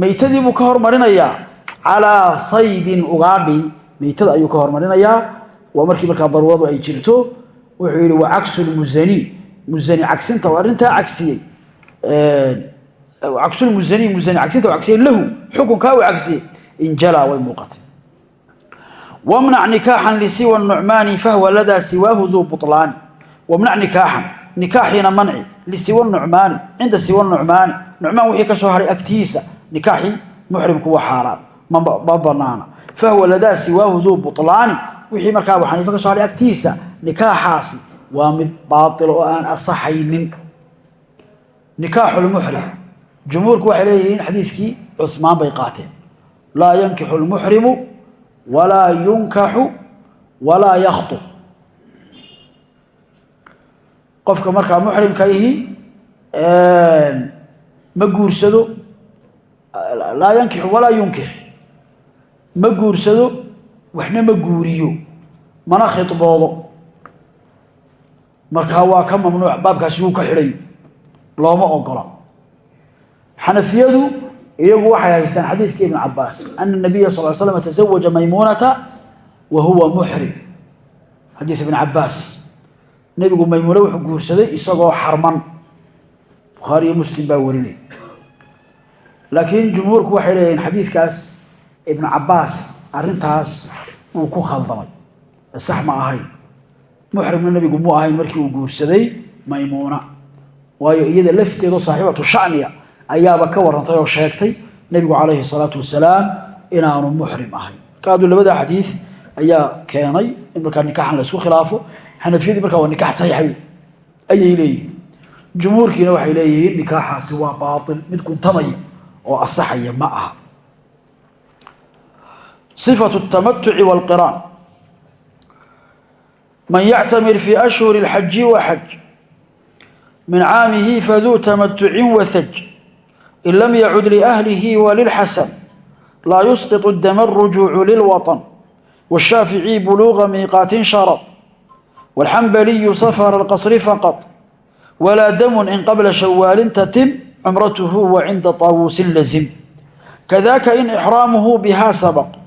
maytadii buu ka hormarinayaa calaa saydin ugaadhi meytada ayuu ka hormarinayaa. Waa markii markaa daruuradu ay jirto wuxuu yidhi wa cagsu lmusani musani cagsinta oo arrintaa cagsiyey. Cagsulmusani musani cagsinta oo cagsiyey. Lahu xukunkaa uu cagsiyey. Injalaa way muuqatay. Wamnac nikaaxan lisiwa nucmaani fahwa ladaa siwaahu duu buطlaani wamnac nikaaxan nikaaxiina manci lisiwa nucmaani cinda siwa nucmaani nucmaan wixii ka soo haray agtiisa nikaaxii muxrimku waa xaaraan ma banaana. Fahwa ladaa siwaahu duu buطlaani wixii markaa abu xaniife ka soo haray agtiisa nikaaxaasi waa mid baail oo aan asaxaynin. Nikaaxulmuxrim jumhuurku waxay leeyihiin xadiidkii cusmaan bay qaateen. Laa yankixu lmuxrimu walaa yunkaxu walaa yakhtub qofka markaa muxrimka ihi ma guursado. Laa yankixu walaa yunkix ma guursado waxna ma guuriyo mana khidboodo markaa waa ka mamnuuc baabkaasi wuu ka xidhay looma ogola. Xanafiyadu iyagu waxay haystaan xadiidka ibn cabaas ana nabiya sal slam tazawaja maymuunata wa huwa muxrim xadiid ibn cabaas nebigu maymuune wuxuu guursaday isagoo xarman. Bukhaari iyo muslim baa warinay. Laakiin jumhuurku waxay leeyihiin xadiidkaas ibnu cabaas arrintaas wuu ku khaldamay. Sax ma ahayn muxrimna nebigu mu ahayn markii uu guursaday maymuuna. Waayo iyada lafteedo saaxiibatu shaniya ayaaba ka warantay oo sheegtay nebigu calayhi salaatu wasalaam inaanu muxrim ahayn markaadu labada xadiid ayaa keenay in markaa nikaxan la isku khilaafo xanafiyadii markaa waa nikax saxiixa ayay leeyihiin. Jumhuurkiina waxay leeyihiin nikaaxaasi waa baail mid guntamaya oo asaxaya ma aha صفة التمتع والقران من يعتمر في أشهر الحج وحج من عامه فذو تمتع وثج إن لم يعد لأهله وللحسن لا يسقط الدم الرجوع للوطن والشافعي بلوغ ميقات شرط والحنبلي سفر القصر فقط ولا دم إن قبل شوال تتم عمرته وعند طاووس لزم كذاك إن إحرامه بها سبق ومالك وقت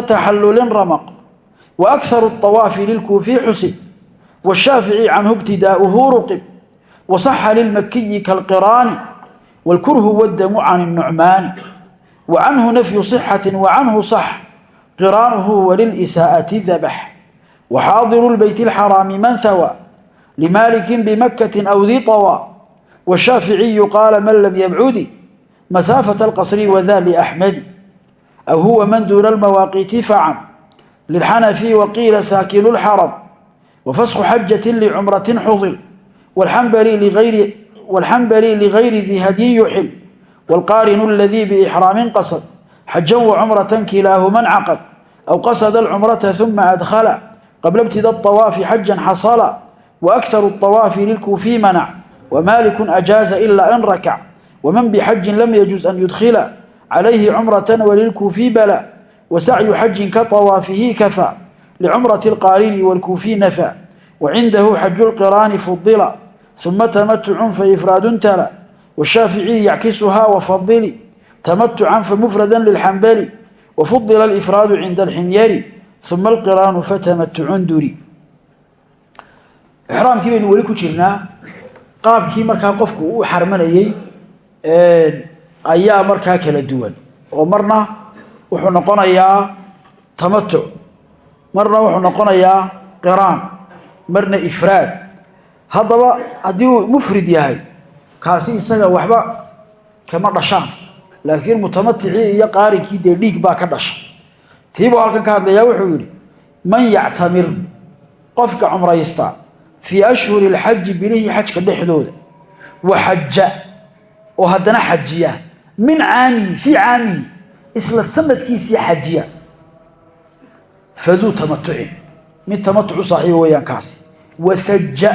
تحلل رمق وأكثر الطواف للكوفي حسب والشافعي عنه ابتداؤه رقب وصح للمكي كالقران والكره والدم عن النعمان وعنه نفي صحة وعنه صح قرانه وللإساءة ذبح وحاضر البيت الحرام من ثوى لمالك بمكة أو ذي طوى والشافعي قال من لم يبعد مسافة القصر وذا لأحمد أو هو من دون المواقيت فعم للحنفي وقيل ساكن الحرم wa fasku xajatin licumratin xudil wاlxambali ligayri di hadyin yuxil wاlqaarinu aladii biixraamin qasad xajan wacumratan kilaahuman caqad aw qasada alcumrata uma adkhala qabla ibtida aطawaafi xajan xasala waakharu aطawaafi lilkuufi manac wamaaliku ajaaza ilaa an rakac waman bixajin lam yajuz an yudkhila calayhi cumratan walilkuufiy bala wasacyu xajin ka awaafihi kafa licumrati alqaariini waalkuufiy nafa wacindahu xaju lqiraani fudila uma tamatucun faifraadun tala washaaficiyi yackisuhaa wafadili tamatucan famufrada lilxambali wafudila alifraadu cinda alximyari uma alqiraanu fatamatucun duri ixraamkii baynu weli ku jirnaa qaabkii markaa qofku u xarmanayey ayaa markaa kala duwan. Oo marna wuxuu noqonayaa tamatuc marna wuxuu noqonayaa qiraan marna ifraad. Haddaba haddii uu mufrid yahay kaasi isaga waxba kama dhashaan. Laakiin mutamaticii iyo qaarinkii dee dhiig baa ka dhasha. Tiibuu halkan ka hadlayaa wuxuu yidhi man yactamir qofka cumraysta fii ashhuri alxaji bilihii xajka dhexdooda wa xaja oo haddana xajiya min caamihi fii caamihi isla sanadkiisii xajiya. Faduu tamatucin. Mid tamatucu saaxiiba weeyaan kaasi. Wahaja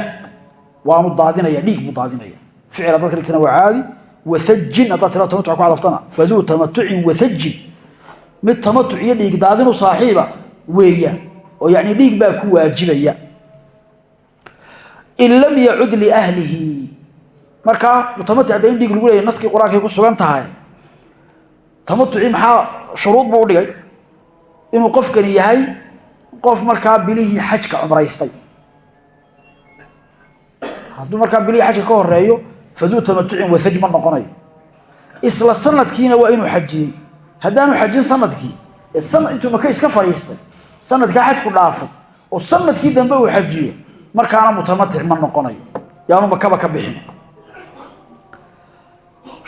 waanu daadinaya dhiig buu daadinaya. Ficil haddaad ka dhigtana waa caadi. Wathajin haddaad tira tamatuca ku cadaftana faduu tamatucin wathajin mid tamatuc iyo dhiig daadinu saaxiiba weeyaan oo yacni dhiig baa ku waajibaya. In lam yacud liahlihi markaa mutamatic hadda in dhiig lagu leeya naskii qur'aankay ku sugan tahay tamatucii maxaa shuruud buu u dhigay? Inuu qofkani yahay qof markaa bilihii xajka cumraystay. Hadduu markaa bilihii xajka ka horeeyo faduu tamatucin wathaj ma noqonayo isla sanadkiina waa inuu xajiyey. Haddaanu xajin sannadkii ee sanad intuu maka iska fadhiistay sanadkaa xajku dhaafay oo sannadkii dambe uu xajiyo markaana mutamatic ma noqonayo yaanu makaba ka bixin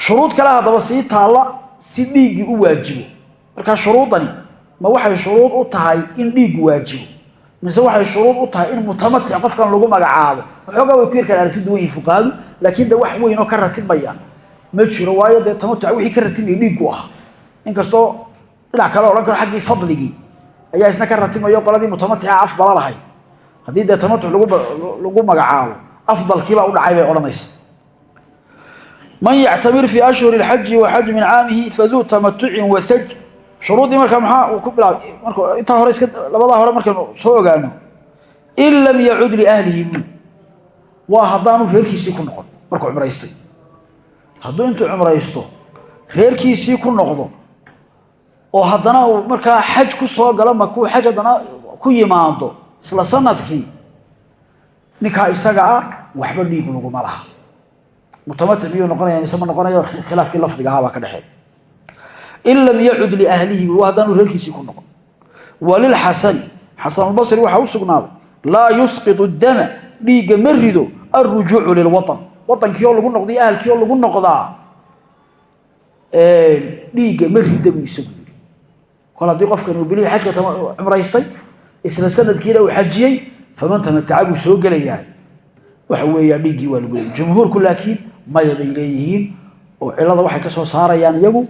shuruud kale haddaba sii taalla si dhiiggii u waajibo. Markaa shuruudani ma waxay shuruud u tahay in dhiiggu waajibo mise waxay shuruud u tahay in mutamatic qofkan lagu magacaabo. Waxoogaa way ku yar kala aragti duwan yihiin laakiin de wax weyn oo ka ratibmayaan ma jiro waayo dee wixii ka ratibmaya dhiiggu ah inkastoo dhinac kale odhan karo xaggii fadligii ayaa isna ka ratibmayo qoladii mutamatica afdala lahayd haddii dee tamatuc lagu magacaabo afdalkiibaa u dhacay bay odhanaysa man yactamir fii ashhuri اlxaji wa xaj min caamihi faduu tamatucin wathaj shuruuddii markaa maxaa uu ku bilaabay? Marka intaa hore iska labadaa hore markaynu soo ogaano. In lam yacud liahlihi buu waa haddaanu reerkiisii ku noqon markuu cumraystay. Hadduu intuu cumraysto reerkiisii ku noqdo oo haddana uu markaa xaj ku soo galo makuu xaj haddana ku yimaado isla sannadkii ninkaa isaga ah waxba dhiig laguma laha mutamatic miyuu noqonaya mise ma noqonayo khilaafkii lafdiga ahaa baa ka dhexeey in lam yacud liahlihi waa haddaanu reerkiisii ku noqon. Walilxasani xasanulbasri waxaa u sugnaaday laa yusqitu dama dhiigga ma rido alrujuucu lilwaطan wadankii lagu noqday ahalkii lagu noqdaa dhiigga ma rida buu isagu yidhi. Kol haddii qofkani uu bilihii xajka cumraystay isla sanadkiina uu xajiyey faman tamataca soo gelayaa. Waxa weeyaa dhiiggii waa lagu jumhuurku laakiin maya leeyihiin oo cilada waxay ka soo saarayaan iyagu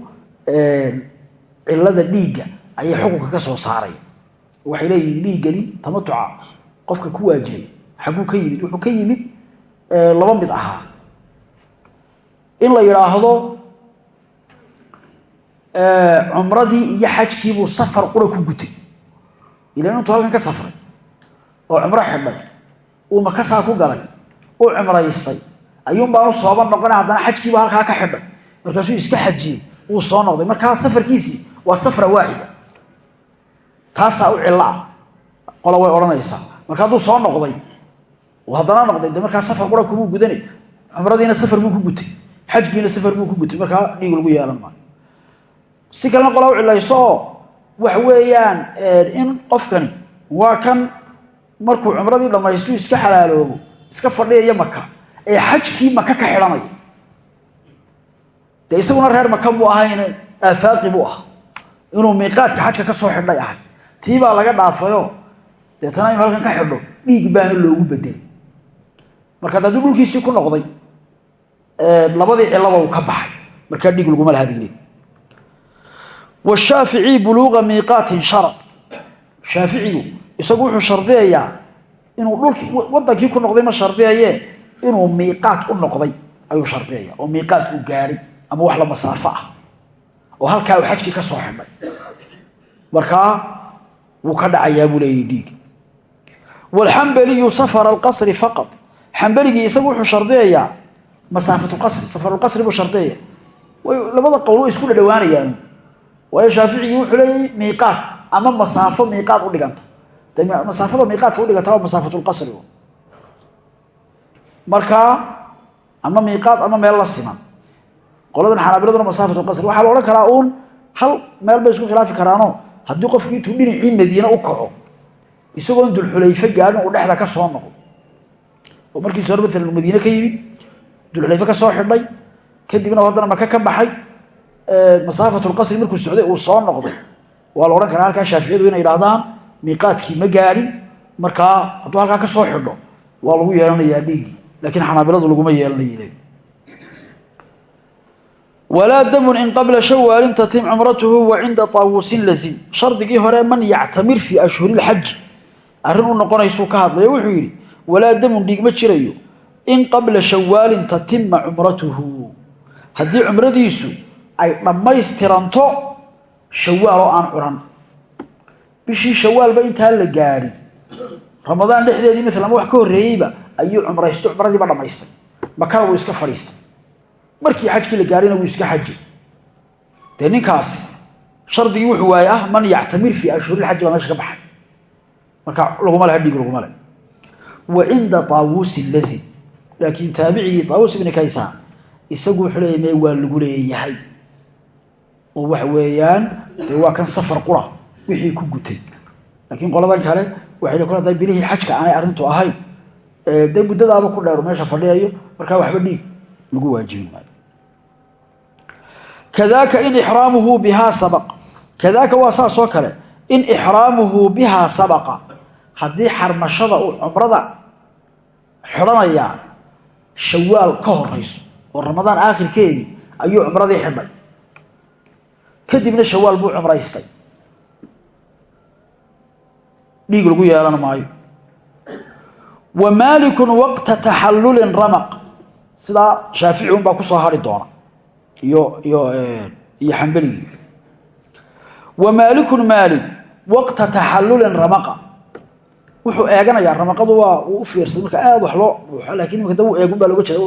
cilada dhiigga ayay xukunka ka soo saaraya waxay leeyihiin dhiiggani tamatuca qofka ku waajibay xagguu ka yimid wuxuu ka yimid laba mid ahaa. In la yidhaahdo cumradii iyo xajkiibuu safar qura ku gutay. Ilan intuu halkan ka safray. Oo cumro xidhay uu makasaa ku galay uu cumraystay ayuun baanu sooba noqona haddana xajkiibu halkaa ka xidhay. Markaasuu iska xajiyey wuu soo noqday. Markaa safarkiisii waa safra waaxida. Taasaa u cilo ah way odhanaysaa. Marka hadduu soo noqday haddana noqday. Markaa safar qura kumuu gudanay. Cumradiina safar buu ku gutay. Xajkiina safar buu ku gutay. Markaa dhiig lagu yeelan maayo. Si kalena qola u cilayso oo weeyaan in qofkani waa kan markuu cumradii dhammaystu iska xalaaloobo iska fadhiyaya maka ee xajkii maka ka xidhanaya dee reer maka buu ahayne aafaaqi buu ah inuu miiqaadka xajka ka soo xidhay ahay. Tii laga dhaafayoo deetana inuu halkan ka xidho dhiig baana loogu bedelay marka hadduu dhulkiisii ku noqday labadii cilaba uu ka baxay. Markaa dhiig laguma laha bile washaafici buluuqa miiqaatin sharad. Shaaficigu isagu wuxuu shardiyayaa inuu dhulki wadankii ku noqday ma inuu miiqaat u noqday ayuu shardiyaya oo miiqaat uu gaadhay ama wax la masaafo ah. Oo halkaa uu xajkii ka soo xidhay markaa wuu ka dhacayaa buu leeyahy dhiig waalxambaliyu safara alqasri faqad xambaligii isagu wuxuu shardiyayaa masaafatulqasri safarulqasri buu shardiyaya labada qowl isku dhadhawaanayaan waayo shaaficigii wuxuu leeyahy miiqaat ama masaafo miiqaat udhiganta masaafada miiqaatka udhiganta waa masaafatulqasri markaa ama miiqaat ama meel la siman. Qoladan xanaabiladuna masaafatulqasri waxaa la odhan karaa uun hal meel bay isku khilaafi karaano haddii qofki intuu dhinacii madiine u kaco isagoon dulxulayfe gaadhin uu dhexda ka soo noqdo. Oo markiisa hore maalan madiine ka yimid dulxulayfe ka soo xidhay kadibna haddana maka ka baxay masaafatulqasri markuu socday uu soo noqday waa la odhan karaa halkaa shaaficiyadu inay idhahdaan miiqaadkii ma gaadhin markaa hadduu halkaa ka soo xidho waa lagu yeelanayaa dhiiggii laakiin xanaabiladu laguma yeelanay walaa damun in qabla shawaalin tatim cumratuhu wa cinda taawuusin lazim shardigii hore man yactamir fii ashhuri lxaji arrin u noqonaysuu ka hadlayo wuxuu yidhi walaa damun dhiig ma jirayo. In qabla shawaalin tatima cumratuhu. Haddii cumradiisu ay dhammaystiranto shawaal oo aan curan. Bishii shawaalba intaan la gaadhin ramadaan dhexdeedii maalan ama ka horreeyeyba ayuu cumraysto cumradiiba dhammaystay makana wuu iska fadhiistay. Markii xajkii la gaarina wuu iska xaji dee ninkaasi shardigii wuxuu waaye ah man yactamir fii ashhurilxaji baa meesha ka baxay. Marka laguma leha dhiig laguma le wa cinda taawuusi lazim laakiin taabicigii taawuus ibni kaysaan isagu wuxuu leeya waa lagu leeyahay. Oo waxa weeyaan waa kan safar qura wixii ku gutay. Laakiin qoladan kale waxay kol haday bilihii xajka aanay arrintu ahayn dee muddadaaba ku dheeru meesha fadhiyayo markaa waxba dhiig lagu waajibin maayo. Kadaaka in ixraamuhu bihaa sabaq. Kadaaka waa saas oo kale in ixraamuhu bihaa sabaqa. Haddii xarmashada uu cumrada xidhanayaa shawaal ka horayso oo ramadaan aakhirkeedii ayuu cumradii xidhay. Kadibna shawaal buu cumraystay. Dhiig lagu yeelan maayo wa maalikun waqta taxallulin ramaq. Sidaa shaafici un baa ku soo hari doona. Iyo xambeligii wa maalikun maalik waqta taxallulin ramaqa wuxuu eeganayaa ramaqadu waa uu u fiirsaday marka aada wax loo buuxo laakiin imika da u eegun baa looga jeeda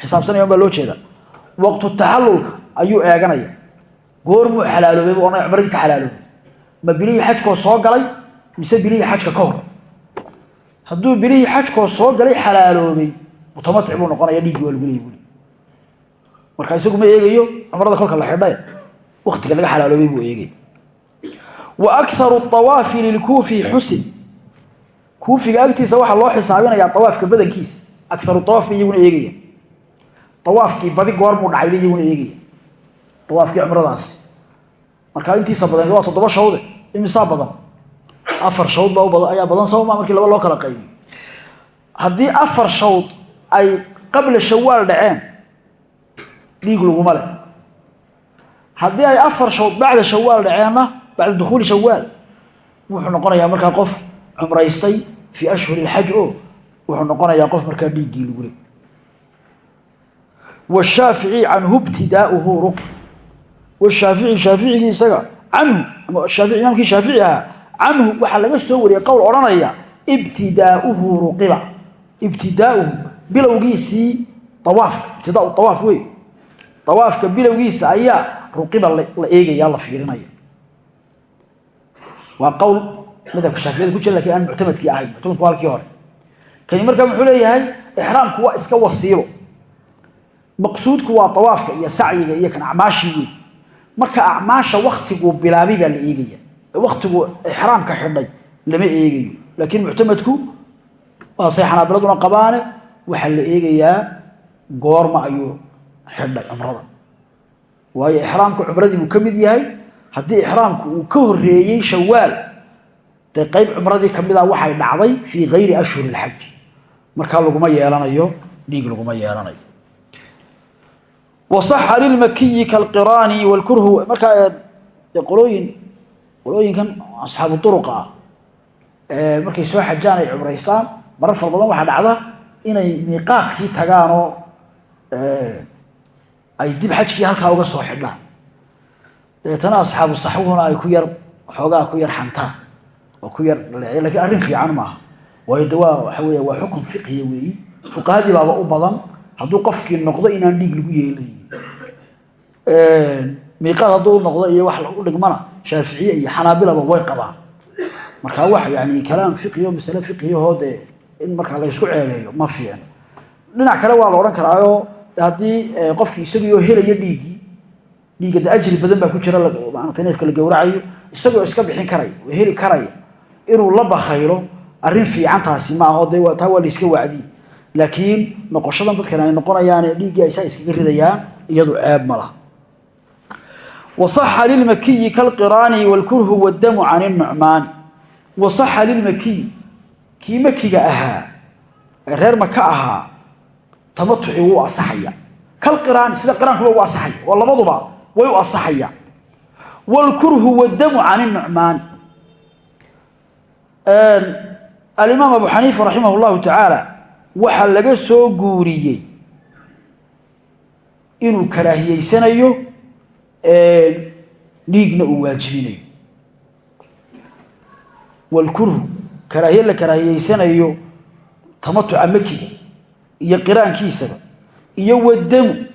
xisaabsanaya un baa loo jeeda. Waqtu taxallulka ayuu eeganaya goormuu xalaaloobay bu odhanaya cumradii ka xalaaloobay. Ma bilihii xajkoo soo galay mise bilihii xajka ka hadduu bilihii xajkoo soo galay xalaaloobay. Mutamatic buu noqonaya dhiiggi waa lagu leeyay buli marka isagu ma eegayo cumrada kolka la xidhay waktiga laga xalaaloobay buu eegay. Wa akharu awaafi lilkuufi xusin. Kuufiga agtiisa waxaa loo xisaabinayaa awaafka badankiisa. Akaru awaaf bay iyaguna eegaya. Awaafkii badi goormuu dhacay bay iyaguna eegaya. Awaafkii cumradaasi. Marka intiisa badan shawde imisaa badan afar shawd baa ayaa badan sooma markii laba loo kala qaybiyo haddii afar shawd ay qabla shawaal dhaceen dhiig laguma leh. Haddii ay afar shawd bacda shawaal dhaceenna bacda dukhuuli shawaal wuxuu noqonayaa markaa qof cumraystay fii ashhuri lxaj o wuxuu noqonayaa qof markaa dhiiggii lagu le washaafici canhu btidaauhu ruq washaafici shaaficigii isaga canhu shaafici imaamkii shaafici ahaa canhu waxaa laga soo wariyey qowl odhanaya ibtidaauhu ruqiba. Ibtidaauhu bilowgiisii awaafka ibtidaau awaaf wey awaafka bilowgiisa ayaa ruqiba la eegaya la fiirinaya. Waa qowl madhabka shaaficiyada ku jira laakiin aan muctamadkii ahayn muctamadku hore. Kani markaa muxuu leeyahay ixraamku waa iska wasiilo. Maqsuudku waa awaafka iyo sacyiga iyo kan acmaashii marka acmaasha waktiguu bilaabay baa la eegaya waktigu ixraamka xidhay lama eegayo. Laakiin muctamadku waasay xanaabiladuna qabaane waxaa la eegayaa goorma ayuu xidhay cumrada. Waayo ixraamku cumradii buu ka mid yahay. Haddii ixraamku uu ka horeeyey shawaal dee qayb cumradii ka mida waxay dhacday fii gayri ashhuri ilxaj markaa laguma yeelanayo dhiig laguma yeelanayo. Wasaxa lilmakiyi kalqiraani wlkurhu markaa qolooyin qolooyinkan asxaabu duruqa ah markay soo xajaan ay cumraysaan marar fara badan waxaa dhacda inay miiqaadkii tagaanoo ay dib xajkii halkaa uga soo xidhaan. Dabeetana asxaabu saxwuna ay ku yar xoogaa ku yar xantaan oo ku yar dhaleecya lakiin arrin fiican maaha. Waayo de waa waxa weya waa xukun fiqhiya weeyi. Fuqahadii baaba u badan hadduu qofkii noqdo inaan dhiig lagu yeelayn miiqaad hadduu u noqdo iyo wax u dhigmana shaaficiye iyo xanaabilaba way qabaan. Marka wax yani kalaam fiqiyo masale fiqiyahoo dee in markaa laysku ceebeeyo ma fiicno. Dhinac kale waa la odhan karaayo haddii qofkii isagiioo helaya dhiiggii dhiigga de ajri badan baa ku jira maarata neefka la gowracayo isagoo iska bixin karaya oo heli karaya inuu la bakaylo arrin fiicantaasi ma aho de taa waa layska wacdiye laakiin noqoshadan dadkan ay noqonayaane dhiiggii ay saa iskaga ridayaan iyadu ceeb ma laha wasaxa lilmakiyi kalqiraani wlkurhu wadamu can inucmaani wasaxa lilmakiyi kii makiga ahaa ee reer maka ahaa tamatuci wuu asaxaya kalqiraani sida qiraankuba ugu asaxaya oo labaduba way u asaxayaan wlkurhu wadamu can inucmaani alimaam abu xaniifa raximah llahu tacaala waxaa laga soo guuriyey inuu karaahiyeysanayo dhiigna uu waajibinayo walkurhu karaahiye la karaahiyeysanayo tamatuca makiga iyo qiraankiisaba iyo wadamu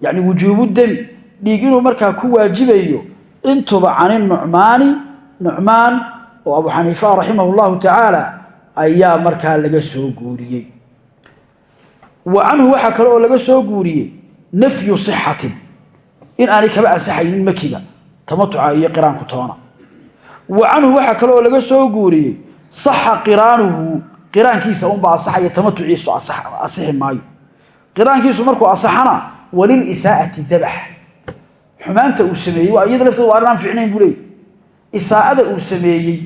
yani wujuubu demi dhiig inuu markaa ku waajibayo intuba cani nucmaani nucmaan oo abu xaniifa raximah llahu tacaala ayaa markaa laga soo guuriyey. Wa canhu waxaa kale oo laga soo guuriyey nafyu sixatin in aanay kaba ansaxaynin makiga tamatuca iyo qiraanku toona. Wa canhu waxaa kale laga soo guuriyey saxa qiraanuhu qiraankiisa unbaa asaxaya tamatuciisu asixi maayo. Qiraankiisu markuu asaxana walilisaa'ati dabax. Xumaanta uu sameeyey waa iyada lafteed waa arrin aan fiicnayn buu leeyay isaa'ada uu sameeyey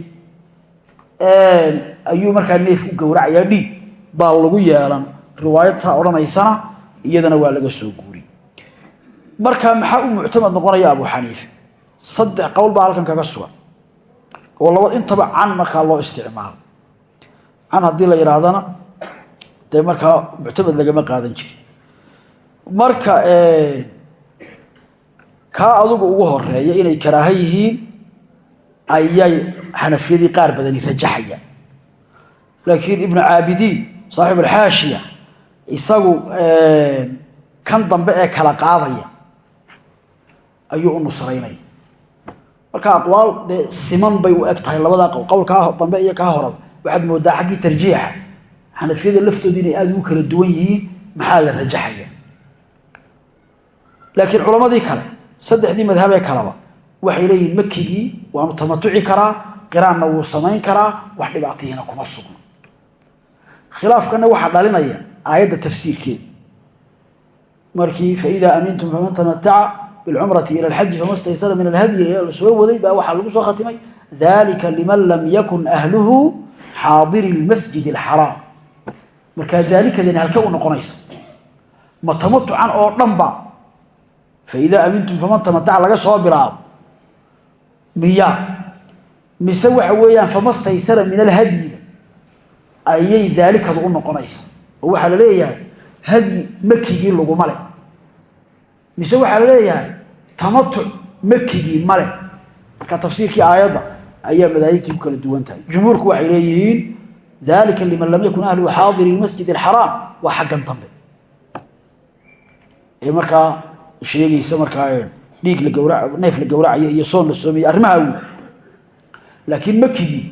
ayuu markaa neef u gowracayaa dhiig baa lagu yeelan. Riwaayad saa odhanaysana iyadana waa laga soo guuri marka maxaa u muctamad noqonaya abu xaniife saddex qowl baa halkan kaga sugan. Oo laba intaba can markaa loo isticmaalo. Can haddii la yidhaahdana dee markaa muctamad lagama qaadan jiri marka kaa adugu ugu horreeya inay karaaha yihiin ayay xanafiyadii qaar badani rajaxayaan. Laakiin ibnu caabidiin saaxib alxaashiya isagu kan dambe ee kala qaadaya ayuu u nusraynaya marka aqwaal dee siman bay u eg tahay labadaa qowl dambe iyo kaa horaba waxaad moodaa xaggii tarjiixa xanafiyada laftooda inay aada ugu kala duwan yihiin maxaa la rajaxaya? Laakiin culammadii kale saddexdii madhabee kaleba waxay leeyihiin makigii waanu tamatuci karaa qiraanna wuu samayn karaa wax dhibaatihiina kuma sugno. Khilaafkana waxaa dhalinaya aayadda tafsiirkeeda markii faidaa amintum faman tamataca bilcumrati ila alxaji fama staysara min alhadyi la soo waday baa waxaa lagu soo khatimay dalika liman lam yakun ahluhu xaadiri lmasjid alxaraam markaa daalikadani halke u noqonaysa ma tamatucan oo dhanba faidaa amintum faman tamataca laga soo bilaabo miya mise waxa weeyaan fama staysara min alhadyiga ayay daalikadu u noqonaysa oo waxaa la leeyahay hadyi makigii laguma leh mise waxaa la leeyahay tamatuc makigii male marka tafsiirkii aayadda ayaa madaahibtii ku kala duwan tahay jumhuurku waxay leeyihiin dalika liman lam yakun ahluhu xaadiri masjid alxaraam waa xaggan dambe. Ee markaa sheegaysa markaa dhiig la gawra neef la gowracayo iyo soon la soomaya arrimaha wey laakiin makigii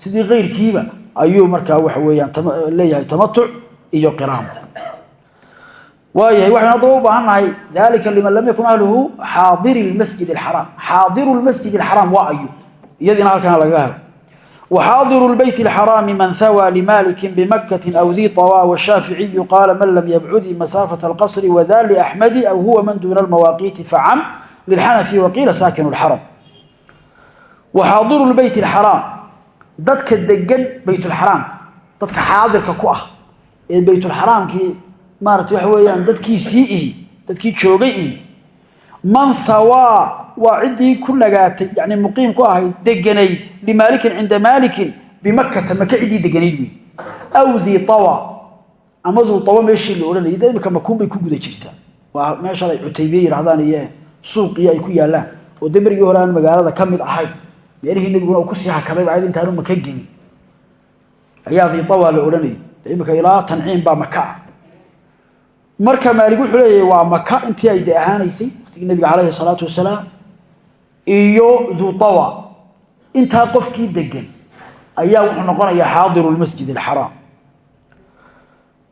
sidii keyrkiiba ayuu markaa waxa weeyaan leeyahay tamatuc iyo qiraam waayahay waxaynu haddaba u baahannahay dalika liman lam yakun ahluhu xaadiri lmasjid alxaraam xaadiru lmasjid alxaraam waa ayu. Iyadiina halkana lagaga helo. Waxaadiru lbeyt alxaraami man hawaa limaalikin bimakati aw di tawa washaaficiyu qaala man lam yabcudi masaafata alqasri wada liaxmadi aw huwa man duuna almawaaqiiti facam lilxanafi waqiila saakinu lxaram waxaadiru lbeyt alxaraam dadka degan beytulxaraamka dadka xaadirka ku ah ee beytulxaraamkii maarata waxa weeyaan dadkiisii ihi dadkii joogay ihi man hawaa waa ciddii ku nagaatay yani muqiim ku ahayd deganayd limaalikin cinda maalikin bimakata maka ciddii deganayd wey aw dii tawa ama duu tawa meeshii la odhanayay de imika makuun bay ku guda jirtaa waa meeshaad ay cutaybiye yidhahdaan iyo suuqiyo ay ku yaallaan. Oo de berigii magaalada ka mid ahayn meelihii nebiguna uu ku sii hakaday bacd intaanu maka gelin ayaa dii tawa la odhanayay de imika ilaa tanciim baa marka maalig wuxuu leeyahay waa maka. Intii ay de ahaanaysay waqtigii nabiga calayhi salaatu wasalaam iyo duuawa intaa qofkii degan ayaa wuxuu noqonayaa xaadiru lmasjid alxaraam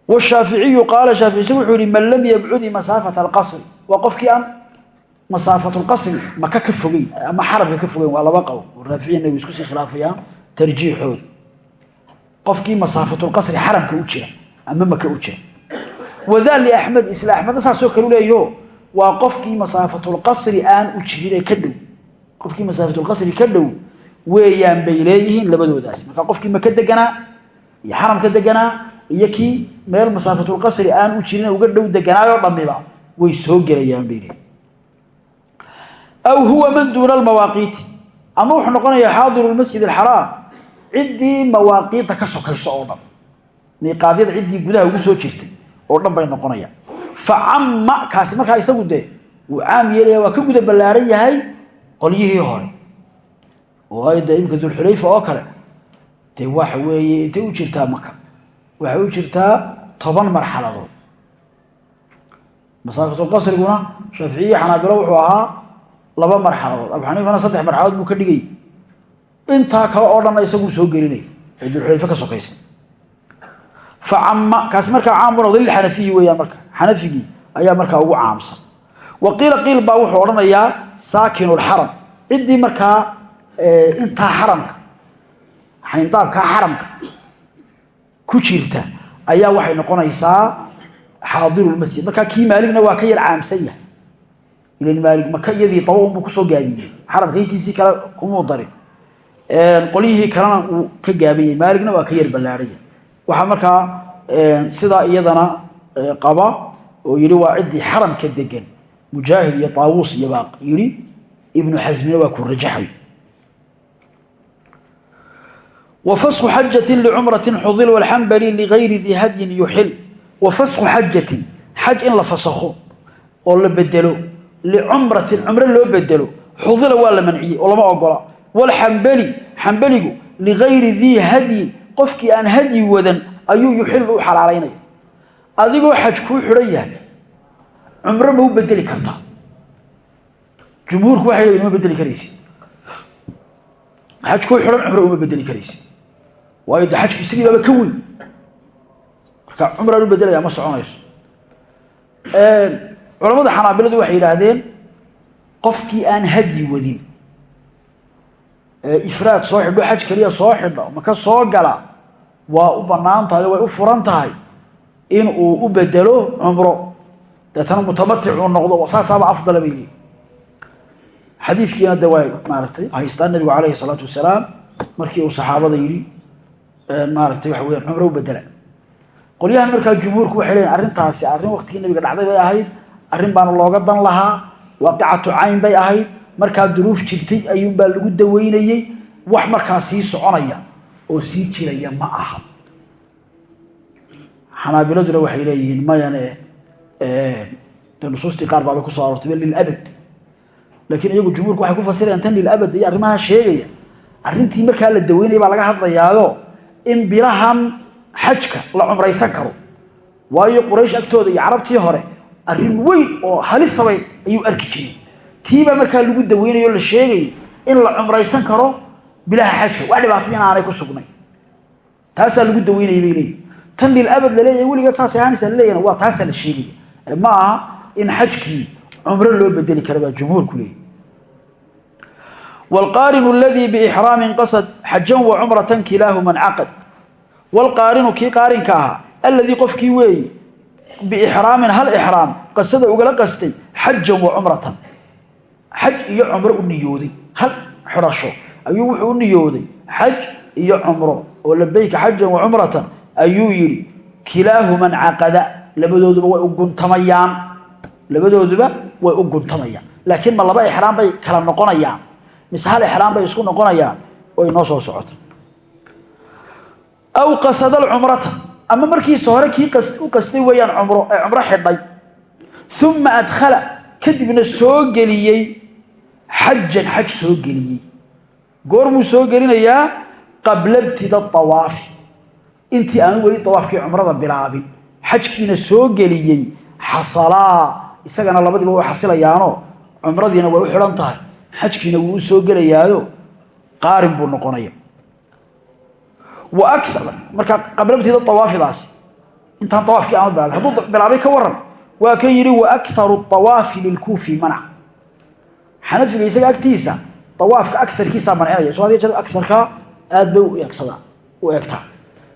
washaaficiyu qaala shaafici wuxuu yihi man lam yabcudi masaafata alqasri. Waa qofkii aan masaafat lqasri maka ka fogeyn ama xarabka ka fogeyn waa laba qowl oo raaficiyana way isku sii khilaafayaan tarjiixooda qofkii masaafatulqasri xaramka u jira ama maka u jira wadaa liaxmed isla axmedna saasoo kale leeyaho waa qofkii masaafatulqasri aan u jirin ka dhow. Qofkii masaafatulqasri ka dhow weeyaan bay leeyihiin marka qofkii maka deganaa iyo xaramka deganaa iyo kii meel masaafatulqasri aan u jirin uga dhow deganaayoo dhammiba way soo gelayaan bay leeyihiin aw huwa man duuna almawaaqiiti ama wuxuu noqonayaa xaadiru lmasjid alxaraam ciddii mawaaqiita ka sokayso oo dhan. Gudaha ugu soo jirtay oo dhan bay noqonayaan fa camma kaasi markaa isagu dee wuu caam yeelaya waa ka guda ballaaran yahay qolyihii hore. Waayo dee imika dulxulayfa oo kale dee waxa weeye intay u jirtaa maka waxay u jirtaa toban marxaladood. Masaafatulqasriguna shaaficiyi xanaabilo wuxuu ahaa laba marxaladood. Abu xaniifana saddex marxaladood buu ka dhigay. Intaa kale oo dhanna isaguu soo gelinay ee dulxulayfe ka sokaysa facama kaasi markaa caam bu noqday lilxanafiyi weeyaan marka. Xanafigii ayaa markaa ugu caamsan. Wa qiila qiil baa wuxuu odhanayaa saakinu lxaram ciddii markaa intaa xaramka xayndaabkaa xaramka ku jirta ayaa waxay noqonaysaa xaadiru lmasjid markaa kii maaligna waa ka yar caamsan yahay. Ilan maalig maka iyadii daba unbuu ku soo gaabiyey. Xaramka intiisii kale kumuu darin. Qolyihii kalena uu ka gaabiyey. Maaligna waa ka yar ballaaraya waxaa markaa sidaa iyadana qaba oo yidhi waa ciddii xaramka degan mujaahid iyo taawuus iyo baa yidhi ibnu xasmina waa ku rajaxay. Wa fasku xajatin licumratin xudil walxambali ligayri dii hadyin yuxil. Wa fasku xajatin xaj in la fasakho oo la bedelo licumratin cumro loo bedelo xudila waa la manciyey oo lama ogola. Walxambali xambaligu ligayri qofkii aan hadyi wadan ayuu yuxilu u xalaalaynaya. Adigoo xaj kuu xidhan yahay cumro ma u bedeli kartaa jumhuurku waxay leeyihiin ma bedeli karaysid xaj kuu xidhan cumro uma bedeli karaysid waayo de xajku isagii baaba ka weyn. Marka cumraan u bedelaya ma soconayso. Culamada xanaabiladu waxay yidhaahdeen qofkii aan hadyi wadin ifraad soo xidho xaj keliya soo xidho maka soo gala? Waa u bannaan tahay way u furan tahay in uu u bedelo cumro. Deetana mutamatic uu noqdo saasaaba afdala bay leeyihi xadiidkiina de way maaragtay haystaan nabigu calayhi salaatu wasalaam markii uu saxaabada yidhi maaragtay waxa weya cumro u bedela qolyahan markaa jumhuurku waxay leeyihiin arrintaasi arrin waqtigii nabiga dhacday bay ahayd arrin baana looga dan lahaa waaqicatu cayn bay ahayd markaa duruuf jirtay ayuunbaa lagu daweynayey wax markaa sii soconaya oo sii jiraya ma aha. Xanaabiladuna waxay leeyihiin mayane de nusuustii qaar baabay ku soo aroortay lilabad laakiin iyagu jumhuurku waxay ku fasirayaan tan lilabad iyo arrimaha sheegaya. Arrintii markaa la daweynaya baa laga hadlayaayo in bilahan xajka la cumraysan karo. Waayo quraysh agtooda iyo carabtii hore arrin weyn oo halisabay ayuu arki jiray tiibaa markaa lagu daweynayo la sheegayo in la cumraysan karo bilaha xajka. Wax dhibaatay in aanay ku sugnay. Taasaa lagu daweynaya bay leeyihi tan lilabad la leeyahay weligeed saasay ahaanaysaa laleeyahna waa taasaa la sheegaya ma aha in xajkii cumro loo bedeli kara baa jumhuurku leeyahy waalqaarinu aladii biixraamin qasad xajan wa cumratan kilaahumancaqad waalqaarinu kii qaarinka ahaa alladii qofkii weeye biixraamin hal ixraam qasada ugala qastay xajan wa xaj iyo cumro u niyooday. Hal xidhasho ayuu wuxuu u niyooday. Xaj iyo cumro oo labayka xajan wa cumratan ayuu yidhi kilaahuman caqada. Labadooduba way u guntamayaan. Labadooduba way u guntamayaan. Laakiin ma laba ixraam bay kala noqonayaan. Mise hal ixraam bay isku noqonayaan way noo soo socota aw qasada alcumrata ama markiisa hore kii u qastay weeyaan cumro ee cumro xidhay. Uma adkhala kadibna soo geliyey xajan xaj soo geliyey goormuu soo gelinayaa qabla ibtida awaafi intii aanu weli awaafkii cumrada bilaabin xajkiina soo geliyey xasalaa isagana labadiiba way xasilayaano cumradiina way u xidhan tahay xajkiina wuu u soo gelayaayo qaarin buu noqonaya wa akar markaa qabla ibtida awaafidaasi intaan awaafkii aanu bilaabin hadduu bilaabay ka waran waa kan yidhi wa akaru awaafi lilkuufi xanafiga isaga agtiisa awaafka aarkiisaa mancinaya so had jeer aarka aad bay u eegtaa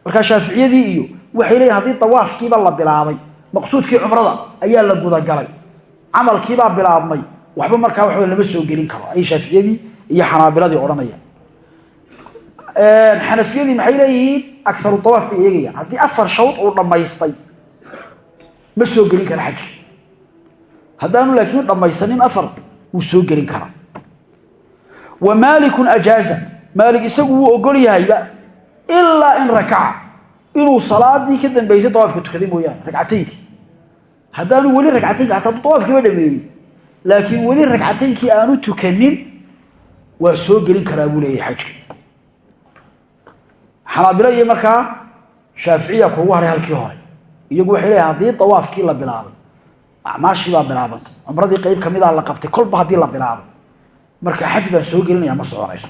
markaa shaaficiyadii iyo waxay leeyihiin haddii awaafkiiba la bilaabay maqsuudkii cumrada ayaa la gudagalay camalkiibaa bilaabmay waxba markaa waxba lama soo gelin karo. Ay shaaficiyadii iyo xanaabiladii odhanaya xanafiyadii maxay leeyihiin? Akaru awaaf bay eegayaan. Haddii afar shawd uu dhammaystay ma soo gelin kara xajka. Haddaanu laakiin dhammaysanin afar wuu soo gelin karaa. Wa maalikun ajaaza maalik isagu wuu ogol yahayba ilaa in rakaca inuu salaadii ka dambaysay dawaafka tukaday mooyaane ragcataynkii haddaanu weli ragcataynki hataa dawaafkiiba dhameeyey laakiin weli ragcataynkii aanu tukanin waa soo gelin karaa buu leeyahay xajka. Xanaabilo iyo markaa shaaficiya kuugu haray halkii hore. Iyagu waxay leeyahay haddii dawaafkii la bilaabay acmaashii baa bilaabantay. Cumradii qayb kamidaa la qabtay. Kolba haddii la bilaabay marka xaj baan soo gelinaya ma soconayso.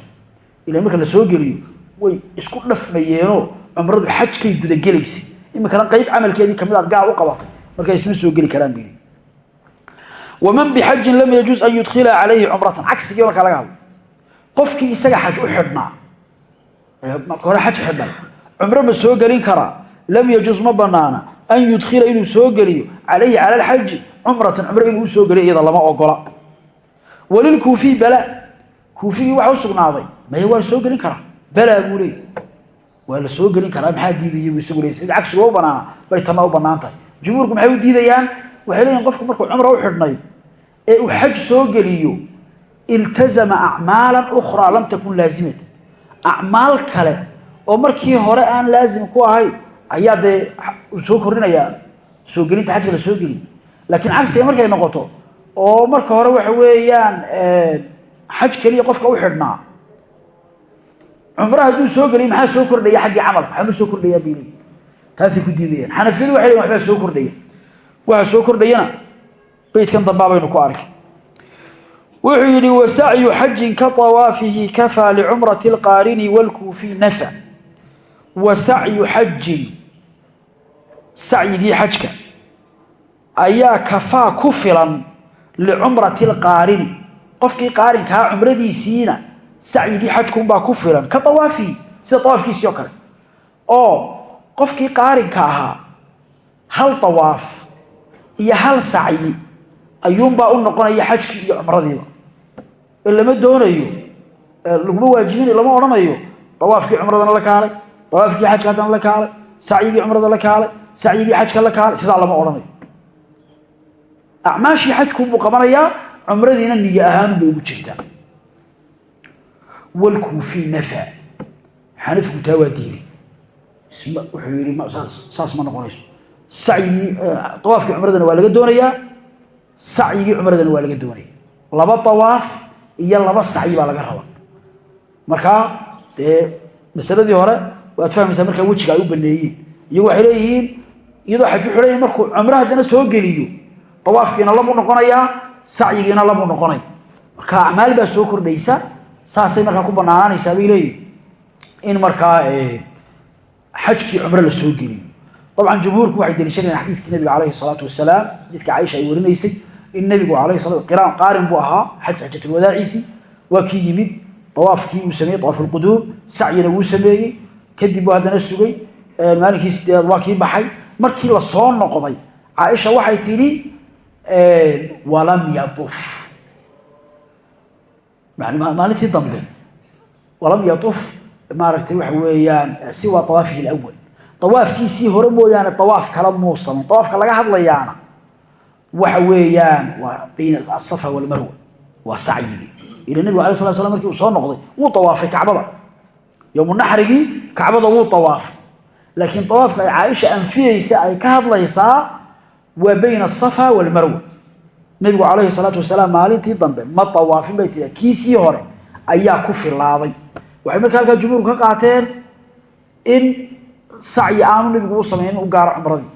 Ila marka la soo geliyo way isku dhafmayeenoo cumradu xajkay gudagelaysay iminkana qayb camalkeedii ka mid aad gaar u qabatay marka isma soo geli karaan bii waman bixajin lam yajuuz an yudkhila calayhi cumratan. Cagsigii markaa laga hadlo qofkii isaga xaj u xidhnaa marka hore xaj xidhay cumro ma soo gelin karaa lam yajuuz ma banaana an yudkhila inuu soo geliyo calayhi cala alxaji cumratan cumro inuu u soo geliyo iyada lama ogola walilkuufiy bala kuufigii waxa u sugnaaday maya waa la soo gelin karaa balaa buu leey waa la soo gelin karaa maxaa diidaya buu isagu leey sida cagsiga bay tanna u bannaan tahay jumhuurku maxay u diidayaan waxay leeyihiin qofku markuu cumra u xidhnay ee uu xaj soo geliyo iltazama acmaalan ukhraa lam takun laazimata acmaal kale oo markii hore aan laazim ku ahayn ayaa dee soo kordhinayaa soo gelinta xajka la soo geliyo laakiin cagsiga markay noqoto oo marka hore waxa weeyaan xaj keliya qofka u xidhnaa cumro hadduu soo geliy maxaa soo kordhaya xaggii camalka waxba soo kordhayaa bay leeyiin taasay ku diidayaan xanafiyadu waxay leyin waxbaa soo kordhaya. Waxa soo kordhayana beydkan dambaa baynu ku arki wuxuu yidhi wasacyu xajin ka awaafihi kafaa licumrati alqaarini waalkuufi nafa wa sacyu xajin sacyigii xajka. Ayaa kafaa ku filan licumrati alqaarini qofkii qaarinkaa cumradiisiina sacyigii xajkuunbaa ku filan. Ka awaafihi sida awaafkiisii oo kale. Oo qofkii qaarinka ahaa hal awaaf iyo hal sacyi ayuunbaa u noqonaya xajkii iyo cumradiiba. Lama doonayo laguma waajibinayo lama odhanayo awaafkii cumradana la kaalay awaafkii xajka haddana la kaalay sacyigii cumrada la kaalay sacyigii xajka la kaalay sidaa lama odhanayo acmaashii xajkuunbuu qabanayaa cumradiina niyo ahaanun bay ugu jirtaa. Walkuufi nafa. Xanafigu taa waa diiday. Wuxuu yidhi saas ma noqonayso. Sacyigii awaafkii cumradana waa laga doonayaa. Sacyigii cumradana waa laga doonaya. Laba awaaf iyo laba sacyi baa laga raba markaa dee masaladii hore waad fahmaysaa markaa wejiga ay u baneeyeen. Iyagu waxay leeyihiin iyadoo xaju xidhaya markuu cumro haddana soo geliyo awaafkiina labuu noqonayaa sacyigiina labuu noqonaya marka acmaal baa soo kordhaysa saasay markaa ku banaanaanaysaa bay leeyihiin in markaa xajkii cumro la soo geliyo. Dabcan jumhuurku waxay daliishanayaan xadiidkii nabiga calayhi salaatu wasalaam xadiidka caaisha ay warinaysay in nabigu qiraan qaarin buu ahaa xaj xajatulwadaaciisii waa kii yimid dawaafkii uu sameeyey dawaafulquduum sacyina wuu sameeyey kadib buu haddana sugay maalinkii sideedaad waa kii baxay. Markii la soo noqday caaisha waxay tidhi walam yaduf maalintii dambe walam yaduf maaragtay waxa weeyaan siwa awaafihi lawal awaafkiisii hore mooyaane awaaf kala muu samayn awaafka laga hadlayaana waxa weeyaan waa bayna asafa walmarwa. Waa sacyigii ila nebigu alay sala slam markii uu soo noqday wuu awaafay kacbada yowmu naxrigii kacbada wuu awaafay laakiin awaafka ay caaisha anfiyeysa ay ka hadlaysaa waa bayna asafa walmarwa nebigu calayhi salaatu wasalaam maalintii dambe ma awaafin bay tii kiisii hore ayaa ku filaaday waxay markaa halkaa jumhuurku ka qaateen in sacyi aanu nebigu u samaynin u gaaro cumradii.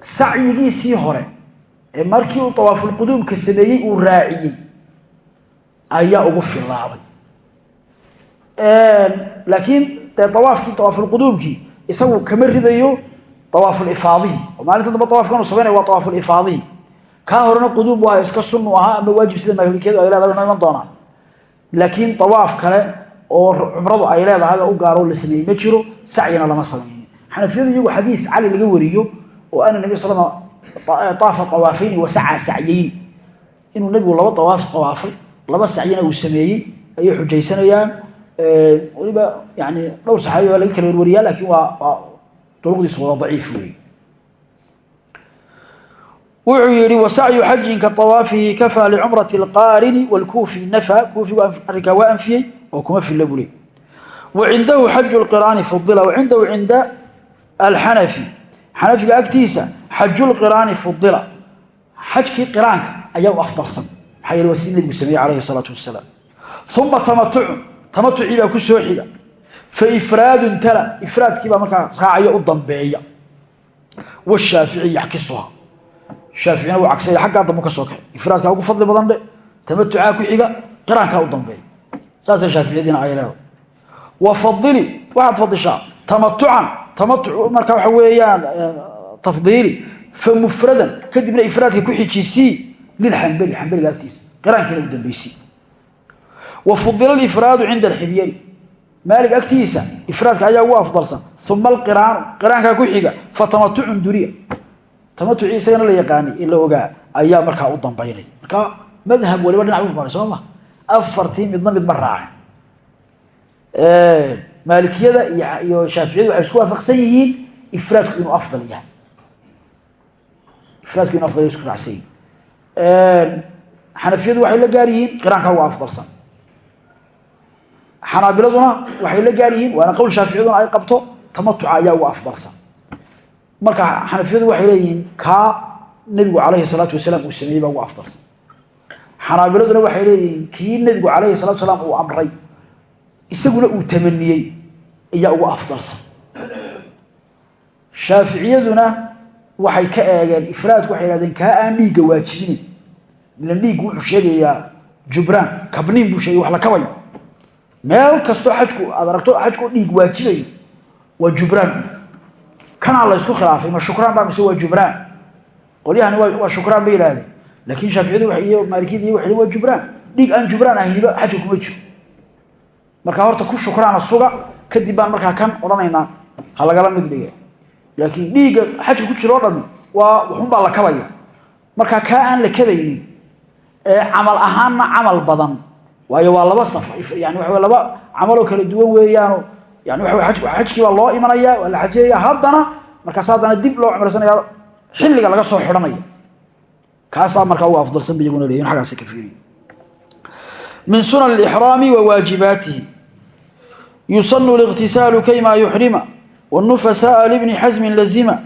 Sacyigiisii hore ee markii uu tawaafulquduumka sameeyey uu raaciyey ayaa ugu filaaday laakiin dee awaafkii tawaafulquduumkii isagu kama ridayo awaafulifaadihi oo maalinta dambe awaafkan uu samaynaya waa awaafulifaadihi kaa horena quduum waa iska sunnu ahaa ama waajib sida maalikiyadu ay leedahay noo iman doonaa. Laakiin awaaf kale oo cumradu ay leedahay oo u gaaro la sameeyey ma jiro sacyina lama samaynin xanafiyadu iyagu xadiid cali laga wariyo oo ana nabi sal aafa awaafayni wasacaa sacyayni inuu nebigu laba awaaf awaafay laba sacyina uu sameeyey ayay xujaysanayaan weliba yani dhowr saxaabi baa laga kala warwariyaa laakiin waa duruqdiisu wada daciif wey wuxuu yihi wasacyu xajin ka awaafihi kafaa licumrati اlqaarini wاlkuufi nafa kuufigu arrinkaa waa anfiyey oo kuma filla bule wacindahu xaju اlqiraani fudila wacindahu cinda alxanafi xanafiga agtiisa xajulqiraani fudila xajkii qiraanka ayaa u afdalsan maxaa yeele waa sidii nebigu sameeyey calayhi salaatu wasalaam uma tamatucun tamatucii baa ku soo xiga. Fa ifraadun tala ifraadkii baa markaa raacayo u dambeeya. Washaafici yaxkisuha shaaficina wuu cagsaya xaggaa dambu ka soo kaxay ifraadkaa ugu fadli badan dhe tamatucaa ku xiga qiraankaa u dambeeya. Saasay shaaficiyadiina ay leedahay wa fadili waxaad fadishaa tamatucan tamatuc marka waxa weeyaan tafdiili fa mufradan kadibna ifraadka ku xijisii lilxambeli xambeliga agtiisa qiraankiina u dambeysii wa fudila ifraadu cinda alxibyari maalig agtiisa ifraadka ayaa ugu afdalsan uma alqiraanu qiraankaa ku xiga fa tamatucun duriya. Tamatucii isagana la yaqaanay in la ogaa ayaa markaa u dambaynaya. Marka madhab waliba dhinac u maray soo ma afartii midna mid ma raacin. Maalikiyada iyo shaaficiyadu waxay isku waafaqsan yihiin ifraadku inuu afdal yahay. Ifraadku inuu afdal isku raacsan yihiin xanafiyadu xanaabiladuna waxay la gaar yihiin waana qowl shaaficiyaduna ay qabto tamatuca ayaa uga afdalsan marka xanafiyadu waxay leeyihiin kaa nebigu calayhi salaatu wasalaam uu sameeyey baa ugu afdalsan xanaabiladuna waxay leeyihiin kii nebigu calayhi salatu wasalaam uu amray isaguna uu tamaniyey ayaa ugu afdalsan shaaficiyaduna waxay ka eegeen ifraadku waxay hahdeen kaa aan dhiigga waajibinayn ilan dhiiggu wuxuu sheegayaa jubraan kabniin buu sheegay wax la kabayo meel kastoo xajku aad aragto xajku dhiig waajibayo waa jubraan. Kanaa la ysku khilaafay ma shukraan baa mise waa jubraan? Qolyahani waa shukraan bay yidhahdeen laakiin shaaficiyadu iyo maalikiyada iyo waxay waa jubraan. Aan jubraan ahayniba xajka kuma jiro. Markaa horta ku shukraana suga kadib baan markaa kan odhanaynaa ha mid dhiga laakiin dhiigga xajka ku jiro o dhami waa waxunbaa la kabaya. Markaa kaa aan la kabaynin ee camal ahaanna camal badan waayo waa laba saf yani waxa laba camaloo kala duwan weeyaano yani waxa xajkii baa loo imanaya waa la xajinaya haddana markaas haddana dib loo cumraysanaya xilliga laga soo xidhanaya kaasaa markaa ugu afdalsan ba iyaguna leeyihin xaggaasi ka fiiriy min sunan alixraami wa waajibaatihi yusanu الاغtisaalu kayma yuxrima والنفساء لابن حزم لزما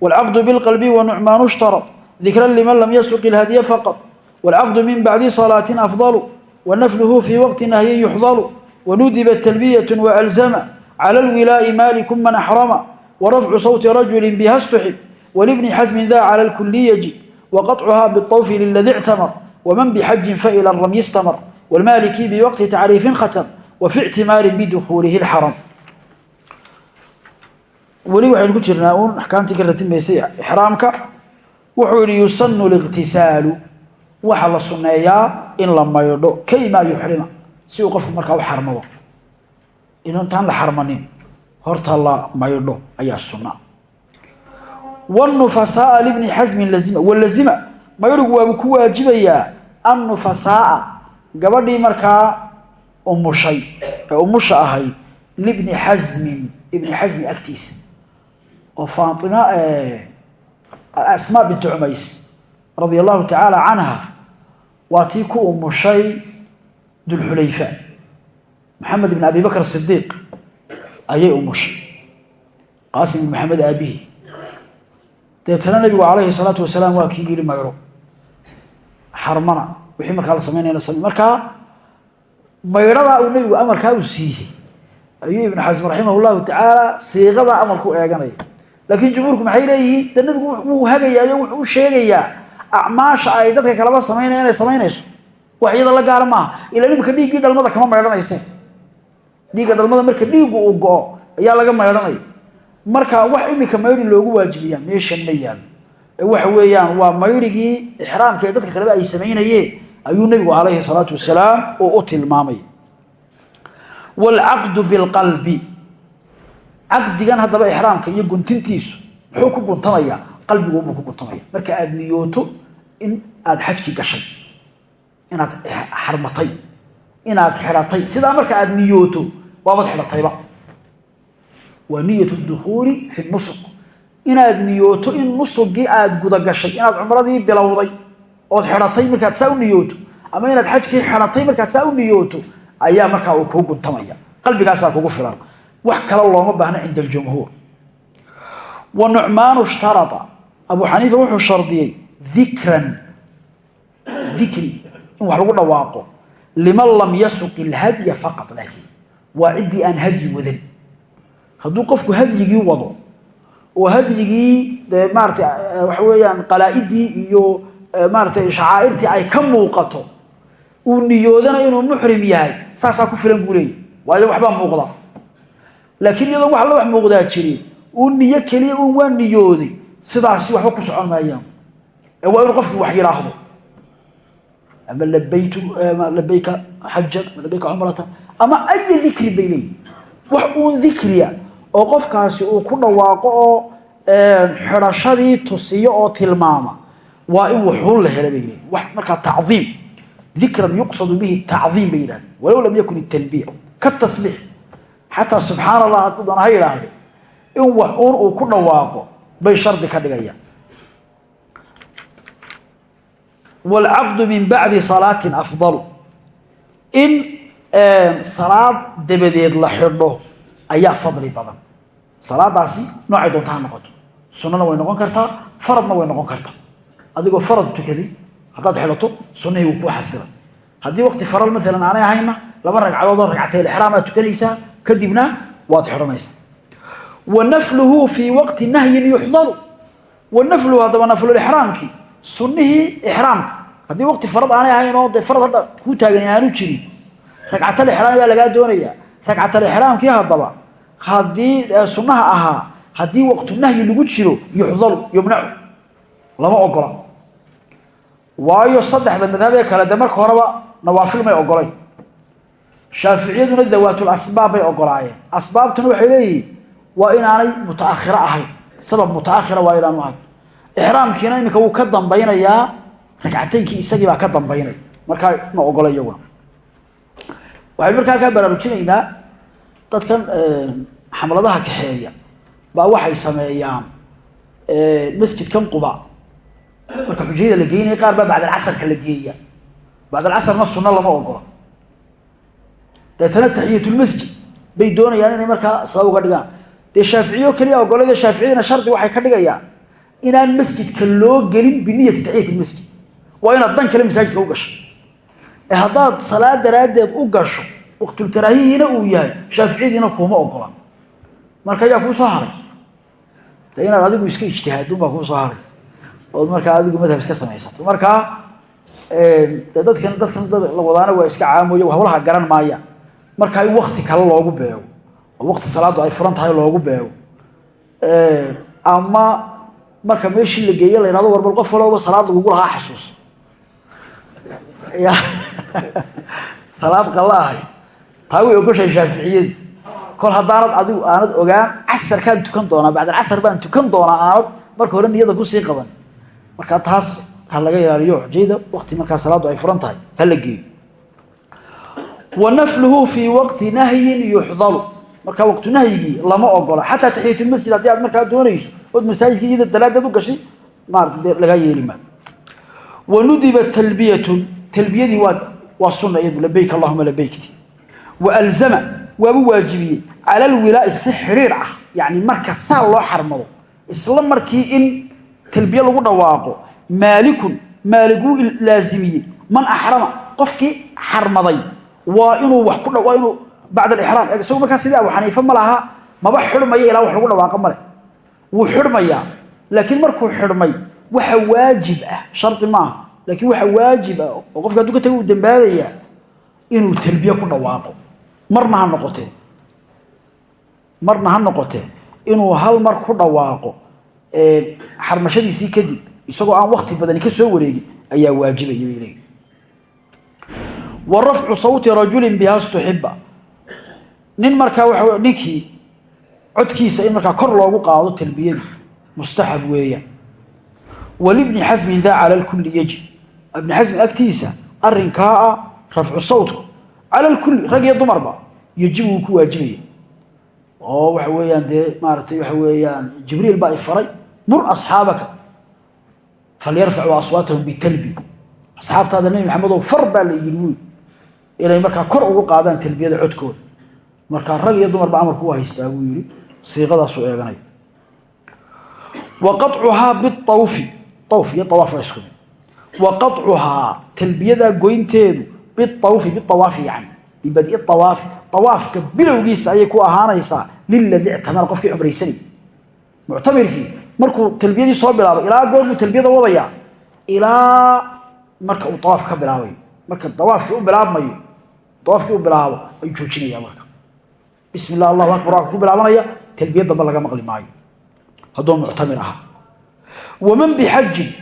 والعقد بالقلب ونعمان اشترط ذكرا لمن لم يسلق الهدي فقط والعقد من بعد صلاة أفضل ونفله في وقت نهي يحضل وندبت تلبية وألزم على الولاء مالك من أحرم ورفع صوت رجل بها استحب ولابن حزم ذا على الكل يجي وقطعها بالطوف للذي اعتمر ومن بحج فإلى الرمي استمر والمالكي بوقت تعريف ختم وفي اعتمار بدخوله الحرم weli waxaynu ku jirnaa uun axkaamtii ka ratimaysay ixraamka wuxuu yihi yusanu liqtisaalu waxa la sunneeyaa in la maydho kaymaa yuxrima si uu qofku markaa u xarmado. Intaan la xarmanin horta la maydho ayaa sunna wnufasaaa libni xasmin lazima walazima maydhigu waabuu ku waajibayaa annufasaaa gabadhii markaa umushay ee umusha ahayd libni xasmin ibni xasmi agtiisa. Oo faatima asmaa bintu cumays radia allahu canha waa tii ku umushay dulxulayfa maxamed ibn abi bakr sidiiq ayay umushay qaasim ibn maxamed aabihi deetana nabigu calayhi salaatu wasalaam waa kii yidhi mayro xarmana wixii markaa la samaynayna same markaa mayradaa uu nabigu amarkaa uu siiyey ayuu ibnu xasm raximah llahu tacaala siiqadaa amarku eeganaya laakiin jumhuurku maxay leeyihiin de nabigu wuu hagayaayo wuxuu u sheegayaa acmaasha ay dadka kaleba samaynaya inay samaynayso. Wax iyada la gaara maaha. Ilaa imika dhiiggii dhalmada kama maydhanayse. Dhiigga dhalmada marka dhiiggu uu go-o ayaa laga maydhanaya. Marka wax imika maydhi loogu waajibiyaa meeshan ma yaalo waxa weeyaan waa maydhigii ixraamka ee dadka kaleba ay samaynayeen ayuu nebigu calayhi salaatu wasalaam uu u tilmaamay. Waalcaqdu bilqalbi caqdigan haddaba ixraamka iyo guntintiisu muxuu ku guntamayaa qalbiguubuu ku guntamaya marka aada niyooto in aada xajkii gashay inaad xarmatay inaad xidhatay sidaa marka aada niyooto waabad xidhatayba waa niyat dukhuuli fi nusuq. Inaad niyooto in nusugii aada gudagashay inaad cumradii bilowday ood xidhatay markaad saa u niyooto ama inaad xajkii xidhatay markaad saa u niyooto ayaa markaa uu kuu guntamaya. Qalbigaasaa kugu filan. Wax kale looma baahna cinda wa nucmaanu ishtarada abu xaniifa wuxuu shardiyey dikran dikri in wax lagu dhawaaqo. Liman lam yasuq ilhadya faqad laakiin waa ciddii aan hadyi wadan. Hadduu qofku hadyigii wado oo hadyigii dee maarata waxa weeyaan qalaa-idii iyo maaratay shacaa'irtii ay ka muuqato uu niyoodana inuu muxrim yahay saasaa ku filan buu leeyay waayo waxbaa muuqda. Laakiin iyadoo wax la wax muuqdaa jirin uu waa niyooday sidaasi waxba ku socon maayaan. Waa inuu qofkii wax yidhaahdo ama labaytu labayka xajan ama labayka cumrata ama aya dikri bay leeyihiin wax uun dikriya oo qofkaasi uu ku dhawaaqo oo xidhashadii tusiyo oo tilmaama waa in wuxuun la hela bay leeyihiin wax markaa tacdiim dikran yuqsadu bihi tacdiim bay yidhahdeen walow lam yakun italbiya ka tasbiix xataa subxaana allah hadduu doona ha in wax uun uu ku dhawaaqo bay shardi ka dhigayaan waalcaqdu min bacdi salaatin afdalu in salaad dabadeed la xidho ayaa fadli badan salaadaasi noocay doonta ha noqoto sunnana way noqon kartaa faradna way noqon kartaa adigoo farad tukaday haddaad xidhato sunnihii wuu kuu haddii waqti faral maalan aanay ahayna laba ragcadood oo ragcatayl-ixraam aad tukanaysaa kadibna waad xidhanaysaa wa nafluhu fii waqti nahyin yuxdaru wa nafluhu haddaba naflulixraamkii sunnihii ixraamka haddii waqti farad aanay ahayn oo dee farad hadda kuu taagan aanu jirin ragcatalixraam baa lagaa doonayaa. Ragcatalixraamkii haddaba haddii sunnaha ahaa haddii waqtu nahyi lagu jiro yuxdaru yumnacu. Lama ogola. Waayo saddexda madhab ee kale de marka horeba nawaafil may ogolayn shaaficiyaduna dawaatul asbaab bay ogolaayeen. Asbaabtuna waxay leeyihiin waa inaanay mutaakhiro ahayn. Sabab mutaakhira waa inaanu ahayn. Ixraamkiina iminka wuu ka dambaynayaa ragcataynkii isagii baa ka dambaynaya. Markaa ma ogola iyaguna. Waxaynu markaa kaa baraarujinaynaa dadkan xamladaha kaxeeya baa waxay sameeyaan masjidkan quba. Marka xujayada la geynaya qaar baa bacdalcasarka la geeya. Bacdalcasarna sunno lama ogola deetana taxiyatulmasjid bay doonayaan inay markaa sabab uga dhigaan dee shaaficiyo keliya ogolada shaaficiyadina shardi waxay ka dhigayaan inaan masjidka loo gelin biniyati taxiyat lmasjid waa inaad dan kale masaajidka u gasho. Ee haddaad salaad daraaddeed u gasho waqtulkaraahihiina uu yahay shaaficiyadiina kuuma ogola marka ayaa kuu soo haray. De inaad adigu iska ijtihaadun baa kuu soo haray. Ood markaa adigu madhab iska samaysato. Markaa de dadkan dadkan dad la wadaana waa iska caamoya hawlaha garan maayaan markaa in wakti kale loogu beego oo waqti salaaddu ay furan tahay loogu beego. Ama marka meeshii la geeye la yhahdo warbal qof walooba salaad lagugu lahaa xasuuso ya <laughs> salaad qalla ahay. Taa way ogoshahay shaaficiyadii kol haddaanad adigu aanad ogaan casarkaan tukan doonaa bacdalcasar baan tukan doonaa aanad marka hore niyada ku sii qaban. Markaa taas ha laga ilaaliyo xujayda wakti markaa salaaddu ay furan tahay ha la geeyo. Wa nafluhu fii waqti nahyin yuxdalu markaa waqtu nahyigii lama ogola. Xataa taxiyatulmasjid haddii aad markaa doonayso ood masaajidka iyada dalaadaad u gashay maarata dee lagaa yeeli maa wa nudiba talbiyatun talbiyadii waa waa sunna iyadu labayk allahuma labaykti wa alzama waabu waajibiyey cala alwilaa'i si xidhiir ah marka saa loo xarmado isla markii in talbiye lagu dhawaaqo maalikun maaliguu laazimiyey. Man axrama qofkii xarmaday waa inuu wax ku waa inuu bacd alixraam isagu markaa sidii abu xaniife ma laha maba xidhmaya ilaa wax lagu dhawaaqo male wuu xidhmayaa laakiin markuu xidhmay waxa waajib ah shardi maaha laakiin waxa waajib ah oo qofka hadduu ka taga uu dambaabayaa inuu talbiye ku dhawaaqo. Marna ha noqotee marna ha noqotee inuu hal mar ku dhawaaqo xarmashadiisii kadib isagoo aan wakti badani ka soo wareegin ayaa waajibaya bay leeyihi wa rafcu nin markaa waxa ninkii codkiisa in markaa kor loogu qaado talbiyadii mustaxab weeyaan walibni xasmin daa cala lkulli yajib ibni xasmin agtiisa arrinkaa ah rafcu sawtku cala lkulli rag iyo dumarba yajibu wuu ku waajibaya. Oo waxa weeyaan dee maaragtay waxa weeyaan jibriil baa i faray mur asxaabaka falyarfacuu aswaatahum bitalbi. Asxaabtaada nebi maxamedow far baa la yidhi wuy inay kor ugu qaadaan talbiyada codkooda markaa rag iyo dumarba amarku u haystaa buu yidhi. Siiqadaasuu eeganay. Wa qacuhaa biawfi awf iyo awaaf waa isku wa qacuhaa talbiyadaa goynteedu biawfi biawaafi yani bibadi awaafi awaafka bilowgiisa ayay ku ahaanaysaa liladii ictamara qofkii cumraysanay muctamirkii markuu talbiyadii soo bilaabo ilaa goor buu talbiyada wadayaa ilaa marka uu awaaf ka bilaabayo marka awaafkii u bilaabmayo awaafkii u bilaabo ayuu joojinaya marka bismi illah allahu akbar waa ku bilaabanaya talbiyad damba laga maqli maayo. Hadduu muctamir ahaa waman bixajin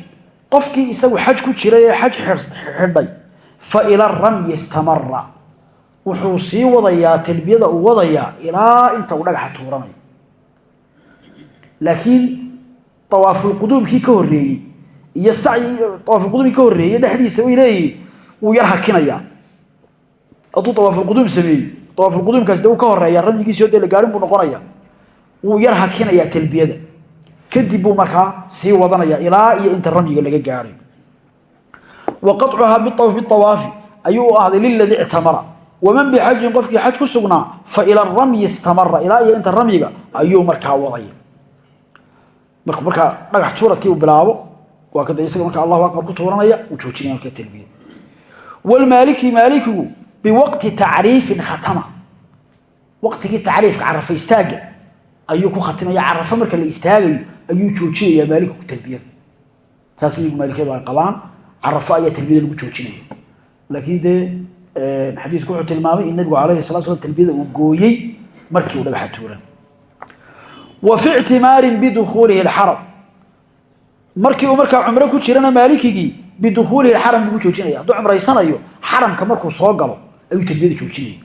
qofkii isagu xaj ku jiray ee xaj xidhay fa ila ramyi istamara wuxuu sii wadayaa talbiyada uu wadayaa ilaa inta uu dhagaxa tuuranayo. Laakiin awaafulquduumkii ka horreeyey iyo awaafulquduumkii ka horreeyey dhexdiisa way leeyihiin wuu yar hakinayaa hadduu sameeyey awaafulquduumkaas de uu ka horreeya ramyigiisio dee la gaarin buu noqonaya wuu yar hakinayaa talbiyada. Kadib buu markaa sii wadanaya ilaa iyo inta ramyiga laga gaarayo wa qacuhaa biawaafi ayuu ahday liladii ictamara. Waman bixajin qofkii xaj ku sugnaa fa ila ramyi istamara ilaa iyo inta ramyiga ayuu markaa wadaya marku markaa dhagax tuuradkii uu bilaabo waa kada isaga markaa allahu akbar ku tuuranaya uu joojinaya biwaqti tacriifin khatama waqtigii tacriifka carafa istaaga ayuu ku khatimaya carafa marka la istaagayo ayuu joojinaya maalikigu talbiyada saas iyagu maalikiyadu ay qabaan carafo ayaa talbiyada lagu joojinaya laakiin dee xadiidku wuxuu tilmaamay in nabigu alayhi salatu slam talbiyada uu gooyey markii uu dhagaxa tuuran wa fi ictimaarin bidukuulihi alxaram markii uu markaa cumro ku jirana maalikigii bidukuulihi alxaram ku xaramka markuu soo galo ayuu talbiyada joojinaya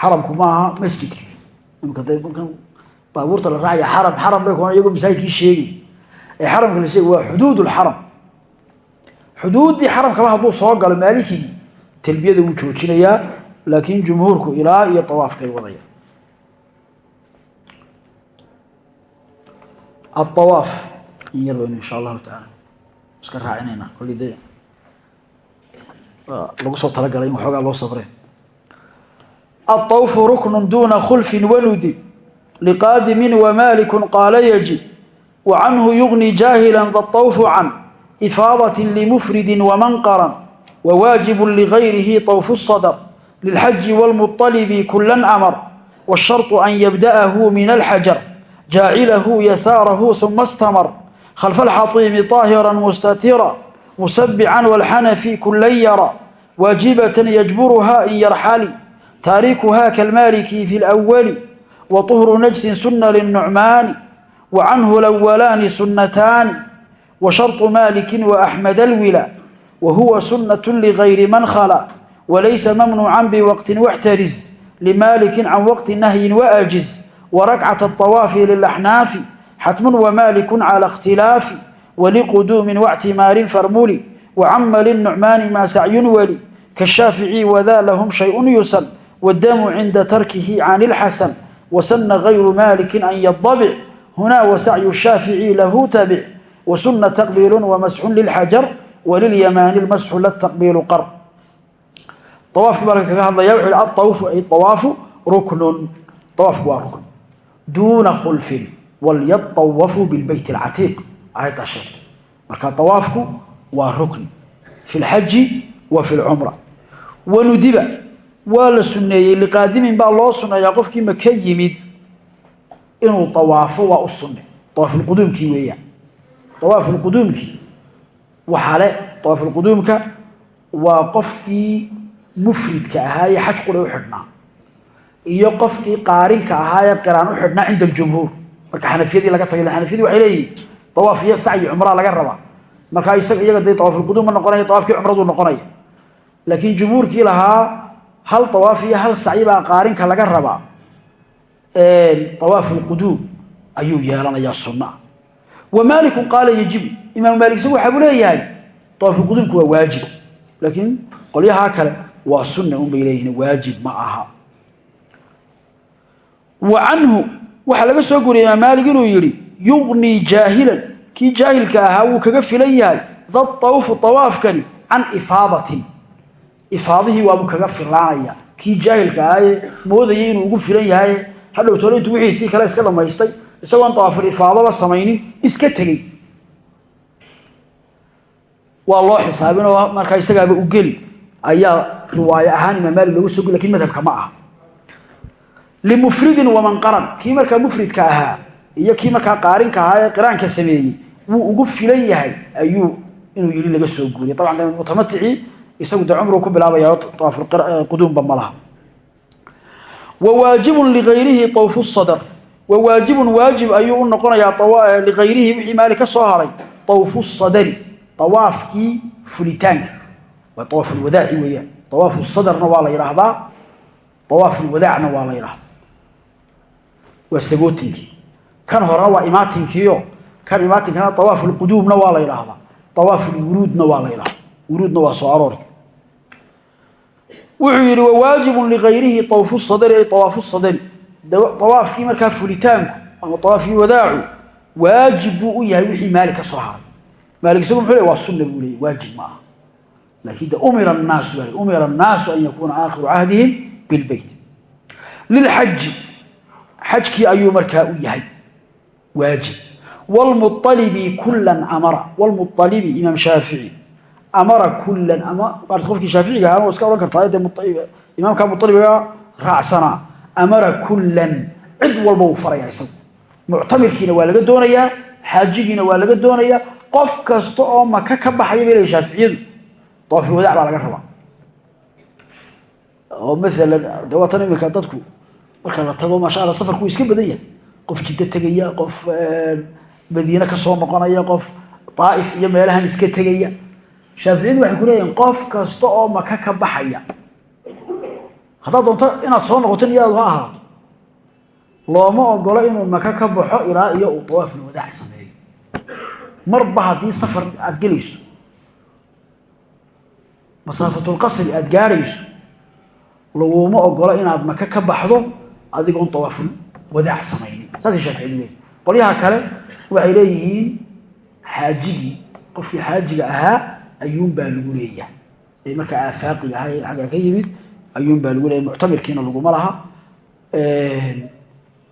xaramku maaha masjidka imika markan baabuurta la raacaya xaram xaram bay kuan iyagoo masaajidkii sheegay ee xaramka la sheegay waa xuduud xuduuddii xaramkaba hadduu soo galo maalikigii talbiyada wuu joojinayaa laakiin jumhuurku ilaa iyo awaafkay wadaya aawaaf in yar baynu insha allahu taala iska raacinayna kolli de lagu soo talagalay in waxoogaa loo sabreen aلطawfu rukn duna khulfi waludi liqaadimin wamaliku qaala yajib wacanhu yugni jaahila da طawfu can ifaadaة limufridi wamanqaran wwaajib ligayrihi طawfu الصdr lilxaji wاlmuطalibi kula amar wالsharط an yabda'ahu min alxajar jaacilahu yasaarahu ثuma اstamr khalf alxaطimi طaahira mustatira musabican wاlxanafi kulan yara waajibatan yajburuhaa in yarxali taarikuhaa kalmaaliki fi lwali wa tuhru najsin sunna linucmaani wa canhu lawalaani sunnataani wa sharطu maalikin wa axmed alwila wa huwa sunnatu ligayri man khala walaysa mamnuucan biwaqtin waxtariz limaalikin can waqti nahyin waajiz warakcat aawaafi lilaxnaafi xatmun wamaalikun cala اkhtilaafi waliquduumin wactimaarin farmuli wacama liلnucmaani ma sacyun weli kashaafici wadaa lahum shayun yusan wadamu cinda tarkihi can ilxasan wasana gayru malikin an yadabic hunaa wasacyu shaafici lahu tabic wasuna taqbiilun wamasxun lilxajar walilyamaani lmasxu lataqbiilu qar. Awaafkii baa kaga hadlaya wuxu hi aawfu ay awaafu ruknun. Awaafku waa rukn. Duuna khulfin walyatawafuu bilbeyt alcatiiq aayaddaa sheegtay. Marka awaafku waa rukni fi lxaji wa fi lcumra. Wanudiba waa la sunneeyey liqaadimin baa loo sunneeyaa qofkii maka yimid inuu awaafo waa u sunne. Awaafulquduumkii weeyaan. Awaafulquduumkii waxale awaafulquduumka waa qofkii mufridka ahaa ee xaj qura u xidhnaa iyo qofkii qaarinka ahaa ee qiraan u xidhnaa cinda aljumhuur. Marka xanafiyadii laga tagay xanafiyadii waxay leeyihiin awaaf iyo sacyi cumraa laga rabaa markaa isaga iyaga dee awaafulquduum ma noqonaya awaafkii cumraduu noqonaya. Laakiin jumhuurkii lahaa hal awaaf iyo hal sacyi baa qaarinka laga rabaa. Awaafulquduum ayuu yeelanayaa sunna. Wa maaliku qaala yajibu imaamu maalik isagu waxaa buu leeyahay awaafulquduumku waa waajib. Laakiin qolyahaa kale waa sunna un bay waajib ma aha. Wa canhu waxaa laga soo guriyay imaam maalik inuu yidhi yugnii jaahilan kii jaahilka ahaa wuu kaga filan yahay da tawfu tawaafkani can ifaadatin. Ifaadihii waabuu kaga filaanaya. Kii jaahilka ahaaye moodayay inuu ugu filan yahay. Hadhow tole intuu wixiisii kale iska dhamaystay isagoon tawaaful ifaadaba samaynin iska tegey. Waa loo xisaabinoo markaa isagaaba u geli. Ayaa riwaayo ahaan imaam maalik looga soo geli laakiin madhabka ma aha. Limufridin waman qaran kii markaa mufridka iyo kii markaa qaarinka ahaa ee qiraanka sameeyey wuu ugu filan yahay ayuu inuu yidhi laga soo guuriyay dabcan mutamaticii isagu dee cumruu ku bilaabaya awaafquduumba ma laha. Wa waajibun ligayrihi awfu sadr. Wa waajibun waajib ayuu u noqonayaa ligayrihi wixii maali ka soo haray awfu sadri awaafkii fulitaanka. Waa awaafulwadaaci weeyaan. Awaafu sadarna waa la yidhaahdaa awaafulwadaacna waa la yidhahdaa waa sagootinkii kan horena waa imaatinkiio kan imaatinkana awaafulquduumna waa la yidhaahdaa. Awaafulwuruudna waa la yidhahdaa wuruudna waa soo aroorka. Wuxuu yidhi wawaajibun ligayrihi awfu sadri ay sadri. Awaafkii markaa fulitaanku ama awaafkii wadaacu waajib u yahay wixii maali soo haray. Maalik isagu muxuu waa sunna buu leeyay waajib ma laakiin de umira annaasu baa umira annaasu an yakuuna aakhiru cahdihim bilbeyt lilxaji xajkii ayuu markaa u yahay waajib. Wlmualibi kulan amara. Wlmualibi imaam shaafici amara kulan ama qofkii shaaficiga ahaan waa iska odhan kartaa dee imaamka mualibiga amara kulan cid walba wuu faraya isagu. Muctamirkiina waa laga doonayaa xaajigiina waa laga doonayaa. Qof kasta oo maka ka baxaya leeyihiin shaaficiyadu dawaafulwadaac baa laga rabaa. Oo maalan de iminka dadku marka la tago maasha alla safarku iska badan yahay qof jiddo tegaya qof madiine ka soo noqonaya qof daa'if iyo meelahan iska tegaya. Shaaficiyadu waxay ku leeyihiin qof kasta oo maka ka baxaya. Haddaad doonto inaad soo noqoto niyaadu ha ahaato looma ogolo inuu maka ka baxo ilaa iyo uu dawaafulwadaac sameeyo. Marba haddii safar aada gelayso masaafatulqasri aada gaadhayso laguma ogolo inaad maka ka baxdo adigoon dawaaful wadaac samaynin saasay shaaficiyadu qolyaha kale waxay leeyihiin xaajigii qofkii xaajiga ahaa ayuunbaa lagu leeyahay. Ee aafaaqiga ahaa ee xagga ka yimid ayuunbaa lagu leeyahy muctamirkiina laguma laha.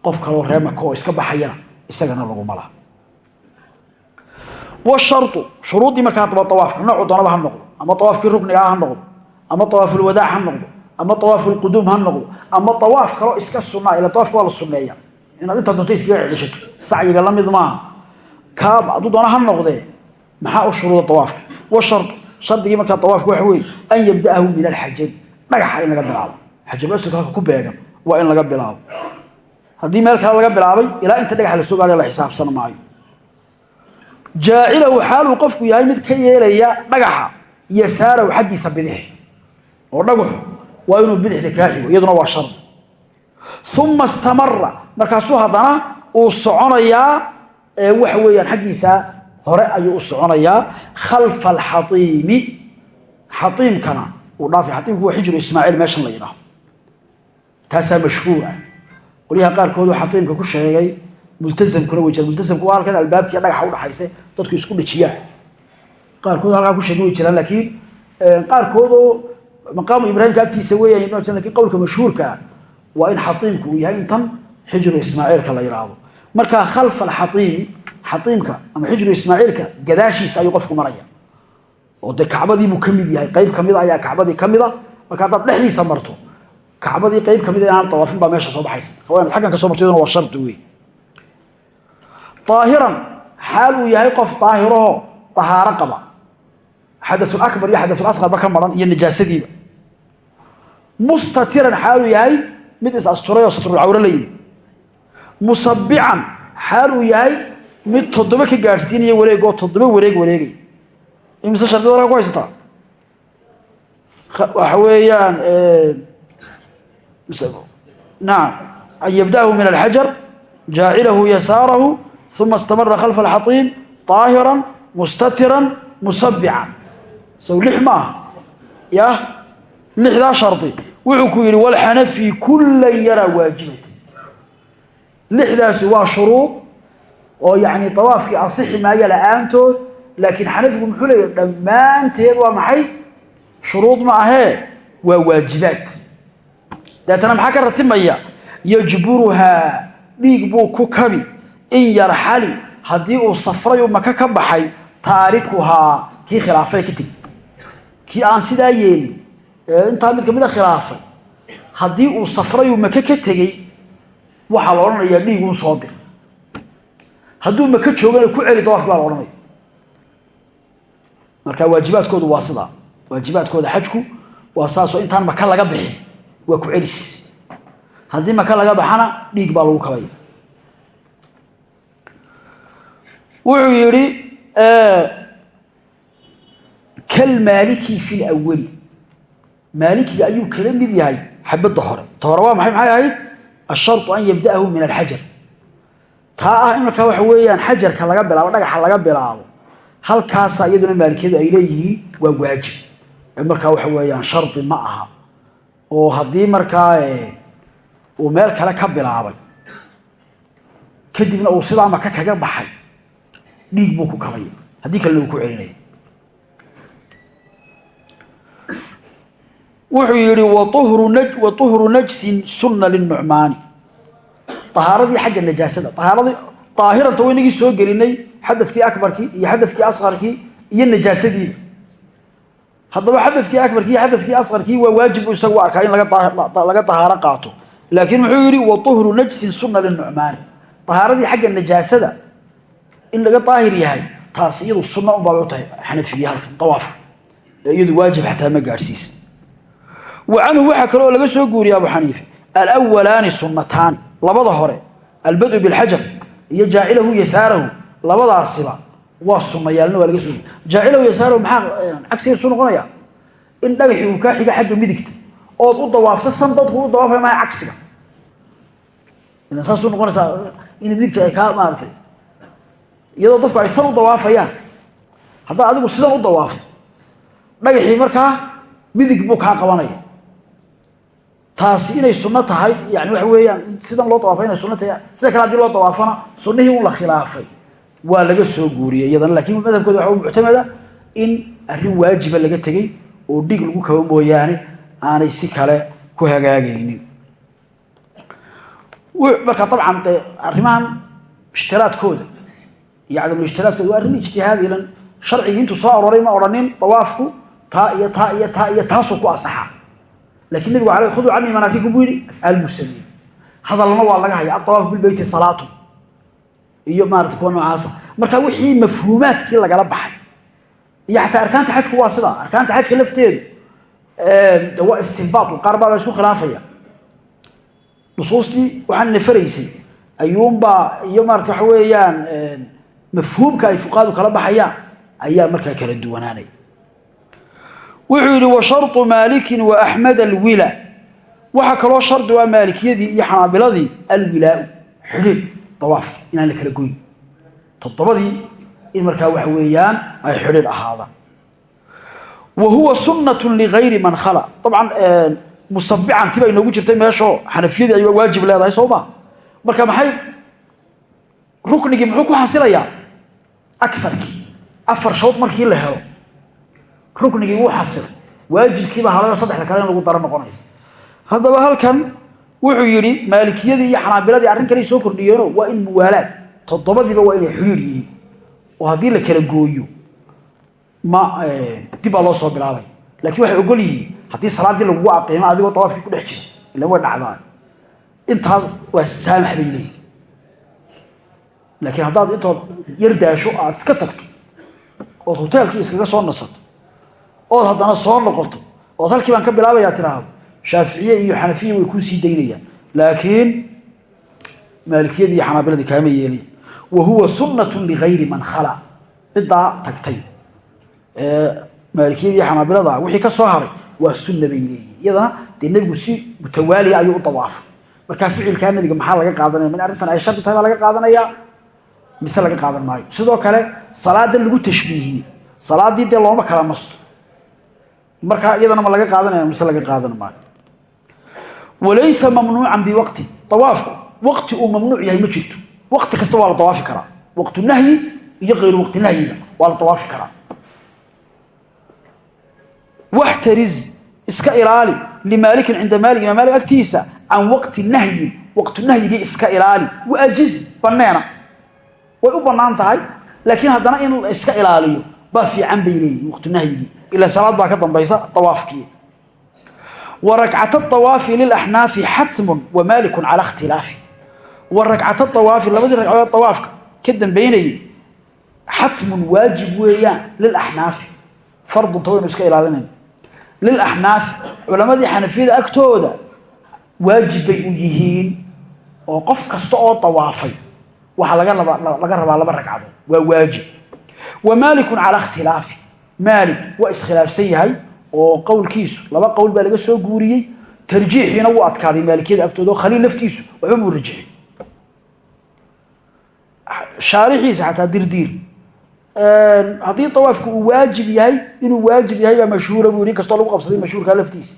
Qof kaloo ree maka oo iska baxayana isagana laguma laha. Washaru shuruuddii markaa daba awaafka noocu doonaba ha noqdo ama awaafkii ruknigaa ha noqdo ama awaafulwadaac ha noqdo ama awaafulquduum ha noqdo. Ama awaaf kaloo iska sunaa ila awaafka waa la sunneeya. Inaad intaad doonto iskaga cedashato sacyiga la mid maaha. Kaab hadduu doona ha noqdee maxaa u shuruuda awaafka washaru shardigii markaa awaafka waxa weeye an yabda'ahu min alxajari dhagaxa in laga bilaabo. Xajaruaswad halka ku beegan waa in laga bilaabo. Haddii meel kale laga bilaabay ilaa inta dhagaxa la soo gaadhay la xisaabsan maayo. Jaacilahu xaaluu qofku yahay mid ka yeelaya dhagaxa yasaarahu xaggiisa waa inuu bidixda kaa xigo iyaduna waa shardi. Uma istamara markaasuu haddana uu soconayaa waxa weeyaan xaggiisa hore ayuu u soconayaa khalfa alxaiimi xaiimkana uu dhaafay xatiimku waa xijru ismaaciil meeshan la yidhaaho taasaa mashhuur ah. Qolyaha qaarkooduu xatiimka ku sheegay multazamkuna way jira. Multazamku waa halkan albaabkiiyo dhagaxa udhaxayse dadku isku dhejiyaan qaarkood halkaa ku sheegay way jiraan laakiin qaarkoodoo maqaamu ibraahimka agtiisa weeyan laakiin qowlka mashhuurkaa waa in xatiimku uu yahay intan xijru ismaaciilka la yidhaahdo markaa khalfa alxaiimi xaiimka ama xijru ismaaciilka gadaashiisa ayuu qofku maraya. Oo dee kacbadiibuu ka mid yahay qayb kamida ayaa kacbadii kamida marka haddaad dhexdiisa marto kacbadii qayb kamida inaan dawaafin baa meesha soo baxaysa. Waa inaad aggan ka soo marto waa shardi wey aahiran xaal uu yahay qof daahirahoo dahaaro qaba. Xadaثuakbar ka mustatiran xaal uu yahay mid is asturay oo satrulcawre la yimi musabican xaal uu yahay mid toddoba ka gaadhsiinaya wareeg oo toddoba wareeg wareegay. Imise shardida halkaa ku haysataa? Waxa weeyaan nacam an yabda'ahu min alxajar jaacilahu yasaarahu uma istamara khalfa alxatiim طaahiran mustatiran musabican sow lix ma aha shardi wuxuu ku yidhi walxanafi kulan yaraa waajibata. Lixdaasi waa shuruud oo yani dawaafkii asixi maayo la'aantood laakiin xanafigu muxuu leeyahy dhammaanteed waa maxay? Shuruud ma ahee waa waajibaad deetana maxaa ka ratimaya? Yajburuhaa dhiig buu ku kabi in yarxali haddii uu safray uu maka ka baxay taarikuhaa kii khilaafay ka tegi. Kii aan sidaa yeelin intaa mid kamida khilaafay. Haddii uu safray uu maka ka tegey waxaa la odhanayaa dhiiguu soo dir hadduu maka joogana ku celi dawaafki baa la odhanaya. Marka waajibaadkoodu waa sidaa. Waajibaadkooda xajku waa saasoo intaan maka laga bixin waa ku celis. Haddii maka laga baxana dhiig baa lagu kabaya wuxuu yidhi kalmaaliki fi lawali maalikiga ayuu kala mid yahay xabadda hore. Ta hore waa maxay maxay ahayd? Asharطu an yabda'ahu min alxajar. Taa ah in markaa waxa weeyaan xajarka laga bilaabo dhagaxa laga bilaabo halkaasa iyaduna maalikiyadu ay leeyihiin waa waajib. Markaa waxa weeyaan shardi ma aha. Oo haddii markaa uu meel kale ka bilaabay kadibna uu sidaa maka kaga baxay dhiig buu ku kabaya haddii kalena uu ku celinaya wuxuu yidhi wa uhru najsin sunna linucmaani ahaaradii xagga najaasada ahaaradii daahiranta waynagii soo gelinay xadadkii akbarkii iyo xadadkii asqarkii iyo najaasadiiba. Haddaba xadadkii akbarkii iyo xadadkii asqarkii waa waajib buu isagu arkaa in laga dahaaro qaato. Laakiin muxuu yidhi wa uhru najsin sunna linucmaani ahaaradii xagga najaasada in laga daahir yahay taas iyadu sunna unbaabay u tahay xanafigii halkan dawaafka iyadu waajib xataa ma gaadhsiisa wa canhu waxaa kale oo laga soo guuriya abu xaniife alwalaani sunnataani labada hore albadu bilxajar iyo jaacilahu yasaarahu labadaasiba waa sunayaalna waa laga soo guuriy jaacilahu yasaarahu maxaa cagsigiisu noqonaya? In dhagaxii uu kaa xiga xagga midigta ood u dawaafto san dadku u dawaafay maya cagsiga. Ilan saasuu noqonaysaa in midigta ay kaa maaratay iyadoo dadku ay markaa midig buu kaa qabanaya taasi inay sunno tahay yani waxa weeyaan sidan loo dawaafay inay sunno tahay sida kale haddii loo dawaafana sunnihii un la khilaafay waa laga soo guuriyey iyadana laakiin madhabkooda waxa u muctamada in arrin waajiba laga tegey oo dhiig lagu kabo mooyaane aanay si kale ku hagaagaynin. Marka dabcan dee arrimahan ishtiraadkooda iyo cadamul ishtiraadkooda waa arrin ijtihaadi ilan sharcigii intuu soo arooray ma odhanin dawaafku taa iyo taa iyo taa iyo taasuu ku asaxaa lakiin nabigu ale khuduu canii manaasikum buu yidhi afcaal buu sameeyey hadalna waa laga haya adawaaf bilbeyti iyo maarata kuwa noocaasa marka wixii mafhuumaadkii lagala baxay iyo xataa arkaanta xajku waa sidaa arkaanta xajka lafteedu de waa istinbaat qaar baa la isku khilaafaya nusuustii waxaan nafaraysay ayuunbaa iyo maarata waxa weeyaan mafhuumka ay fuqaadu kala baxayaan ayaa markaa kala duwanaanay wuxuu yidhi wa sharطu maalikin wa axmed alwila. Waxaa kaloo shardi waa maalikiyadii iyo xanaabiladii alwilaau xidhiid dawaafki inaan la kala goyn. Toddobadii in markaa waxa weeyaan ay xidhiidh ahaadaan wa huwa sunnatu ligayri man khala. Dabcan musabicanti baa inoogu jirtay meeshoo xanafiyadii ay waajib leedahay soo ma? Marka maxay? Ruknigii muxuu ku xasilayaa aarkii afar shawd markii la helo ruknigii wuu xasilay waajibkiiba halayoo saddexda kale in lagu daro noqonaysa. Haddaba halkan wuxuu yidhi maalikiyadii iyo xanaabiladii arrin kale soo kordhiyeeno waa in muwaalaad. Toddobadiiba waa inay xiriir yihiin. Oo haddii la kala gooyo ma dib baa loo soo bilaabay. Laakiin waxay ogol yihiin haddii salaaddii lagugu aqiimo adigoo dawaafkii ku dhex jira ila way dhacdaan. Intaas waa saamax bay leeyihiin laakiin haddaad intood yar daasho aad iska tagto ood hoteelkii iskaga soo nasato ood haddana soo noqoto ood halkii baan ka bilaabayaa tiraahdo shaaficiye iyo xanafiya way kuu sii daynayaan. Laakiin maalikiyadii xanaabiladii kaama yeelaya wa huwa sunnatun ligayri man khala. Ciddaa tagtay. Maalikiyadii iyo xanaabilada wixii ka soo haray waa sunna bay leeyihiin iyadana dee nebigu si mutawaaliya ayuu u dawaafay. Markaa ficilkaa nebiga maxaa laga qaadanaya? Min arrintan ay shardi tahay baa laga qaadanayaa mise laga qaadan maayo? Sidoo kale salaadan lagu tashbiihiyey salaadii dee looma kala nasto markaa iyadana ma laga qaadanaya mise laga qaadan maayo. Walaysa mamnuucan biwaqti awaafku waqti uu mamnuuc yahay ma jirto. Waqti kasta waa la dawaafi karaa. Waqtu nahyi iyo kayru waqti nahyiga waa la dawaafi karaa. Waxtariz iska ilaali limaalikin cinda maalik imaam maalik agtiisa can waqti nahyin waqtu nahyigii iska ilaali. Waajiz baneena way u banaan laakiin haddana in iska ilaaliyo baa fiican bay leeyihiin waqtu nahyigii. Ila salaad baa ka dambaysa awaafkii wa rakcat awaafi lilaxnaafi xatmun wa maalikun cala ikhtilaafi. Wa rakcat awaafi labadii ragcadood awaafka ka dambeynayay xatmun waajib weeyaan lilaxnaafi fardunta waynu iska ilaalinayna lilaxnaafi culamadii xanafiyada agtooda waajib bay u yihiin oo qof kasta oo dawaafay waxaa laga rabaa laba ragcadood waa waajib wa maalikun cala ikhtilaafi. Maalik waa iskhilaafsan yahay oo qowlkiisu laba qowl baa laga soo guuriyey tarjiixiina wuu adkaaday maalikiyada agtooda oo khaliil laftiisu waxba muu rajixin shaarixiisa xataa dirdiir. Haddii awaafku uu waajib yahay inuu waajib yahay baa mashhuura buu yidhi inkastoo lagu qabsaday mashhuurkaa laftiisa.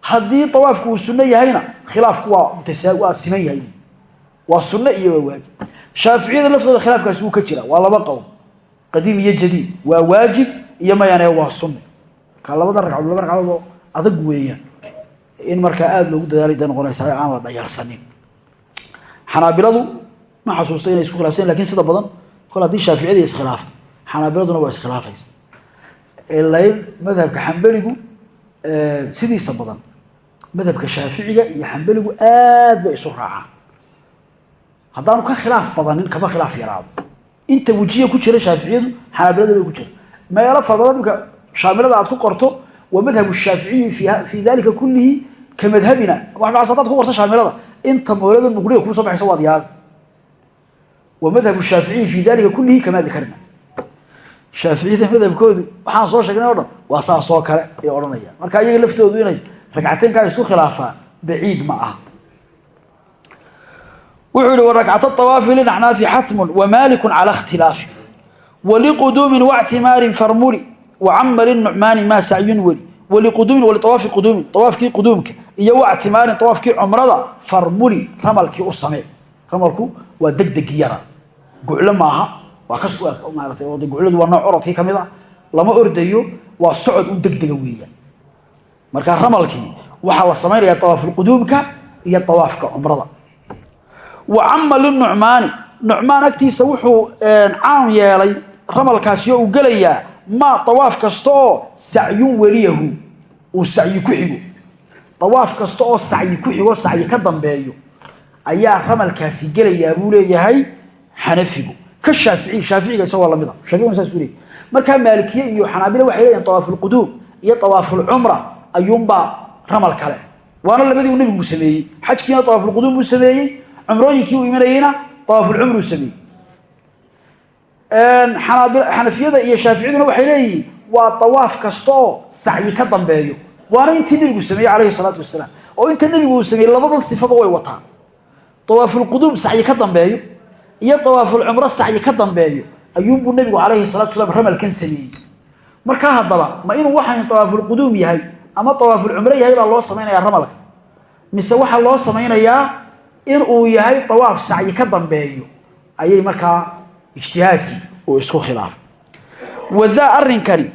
Haddii awaafku uu sunno yahayna khilaafku waa siman yahay. Waa sunno iyo waa qadiim iyo jadiid. Waa waajib iyo mayane waa sunne marka labada ragcadood laba ragcadood oo adag weeyaan. In markaa aada loogu dadaalay da noqonaysa aan la dhayalsanin xanaabiladu ma xasuusta inay isku khilafsan laakiin sida badan kol haddii shaaficiyada iskhilaafta xanaabiladuna waa iskhilaafaysa layn madhabka xambeligu sidiisa badan madhabka shaaficiga iyo xambeligu aad bay isu raacaan. Haddaanu ka khilaaf badanin kama khilaaf yaraado inta wejiya ku jira shaaficiyadu xanaabilada bay ku jira. Meelo fara badan imka shaamilada aad ku qorto wa madhab shaaficiyi fi dalika kulihi ka madhabina. Waas hadaad ku qorto shaamilada inta moolada muqriga kuu soo baxaysa waad yaaga wa madhab shaaficiyi fi dalika kulihi kama dakarna shaaficiyada madhabkoodu waxaan soo sheegnay o dhan waa saasoo kale ay odhanayaan. Marka iyaga laftoodu inay ragcateynkaa isku khilaafaan baciid ma aha wuxuu yihi warakcat awaafi linaxnaafi xatmun wamaaliku cala ikhtilaafi waliquduumin wactimaarin farmuli wacama linucmaani maa sacyun weli waliquduumin waliawaafi quduumin awaafkii quduumka iyo wactimaarin awaafkii cumrada farmuli ramalkii u samee. Ramalku waa degdegi yara. Guclo maaha waa kamaarata gucladu waa nooc orodkii ka mid a. Lama ordayo waa socod u degdega weeyaan. Marka ramalkii waxaa la samaynayaa awaafulquduumka iyo awaafka cumrada wa cama linucmaani nucmaan agtiisa wuxuu caam yeelay ramalkaasi oo uu gelayaa maa awaaf kasta oo sacyun weliyahu uu sacyi ku xigo. Awaaf kasta oo sacyi ku xigo sacyi ka dambeeyo ayaa ramalkaasi gelayaa buu leeyahay xanafigu. Ka shaafici shaaficiga isagoo la mid a shaaficiguna saas u leeyahy markaa maalikiye iyo xanaabila waxay leeyihiin awaafulquduum iyo awaafulcumra ayuunbaa ramal kale. Waana labadii uu nebigu sameeyey. Xajkiina awaafulquduum buu sameeyey cumrooyinkii uu imanayeyna awaafulcumru sameeyey. Xanafiyada iyo shaaficiyaduna waxay leeyihiin waa awaaf kasta oo sacyi ka dambeeyo. Waana intii nebigu sameeyey calayhi salaatu wasalaam. Oo inta nebigu uu sameeyey labadan sifaba way wataan. Awaafulquduum sacyi ka dambeeyo iyo awaafulcumro sacyi ka dambeeyo. Ayuunbuu nebigu calayhi salatu wasalaam ramalkan sameeyey. Markaa haddaba ma inuu waxaan tawaafulquduum yahay ama tawaafulcumro yahay baa loo samaynayaa ramalka. Mise waxaa loo samaynayaa in uu yahay tawaaf sacyi ka dambeeyo ayay markaa ijtihaadkii uu isku khilaafay. Wadaa arrinkani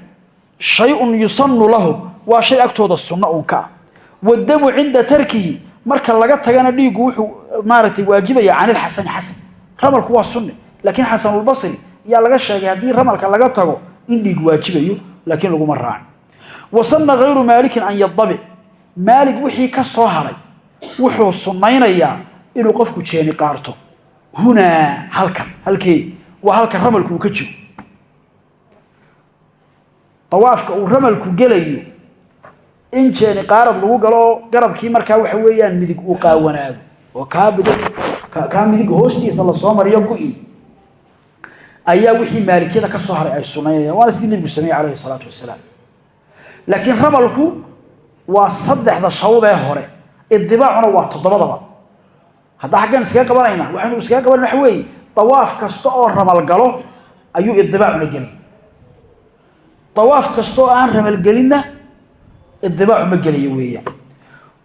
shay-un yusanu lahu waa shay agtooda sunno uun ka ah. Wadamu cinda tarkihi marka laga tagana dhiiggu wuxuu maaragtay waajibaya can ilxasani xasan. Ramalku waa sunni laakiin xasanulbasri yaa laga sheegay haddii ramalka laga tago in dhiig waajibayo laakiin laguma raacin wasanna hayru maalikin an yadabic maalig wixii ka soo hadhay wuxuu sunnaynayaa inuu qofku jeeni qaarto hunaa halkan halkee waa halka ramalku uu ka jiro. Dawaafka uu ramalku gelayo in jeeni qaarad lagu galo garabkii markaa waxa weeyaan midig uu qaawanaado. Oo kaa midig hoostiisa la soo mariyo gu-i ayaa wixii maalikiyada ka soo haray ay sunaynayaan waana sidii nebigu sameeyey calayhi salaatu wasalaam laakiin ramalku waa saddexda shawdee hore. Idibaacuna waa toddobadaba haddaa xaggan iskaga qabanaynaa waxaynu iskaga qabanayna waxa weeye dawaaf kasta oo ramal galo ayuu idibaacuna gelay. Dawaaf kasta oo aan ramalgelinna idibaacu ma gelayo weeyaan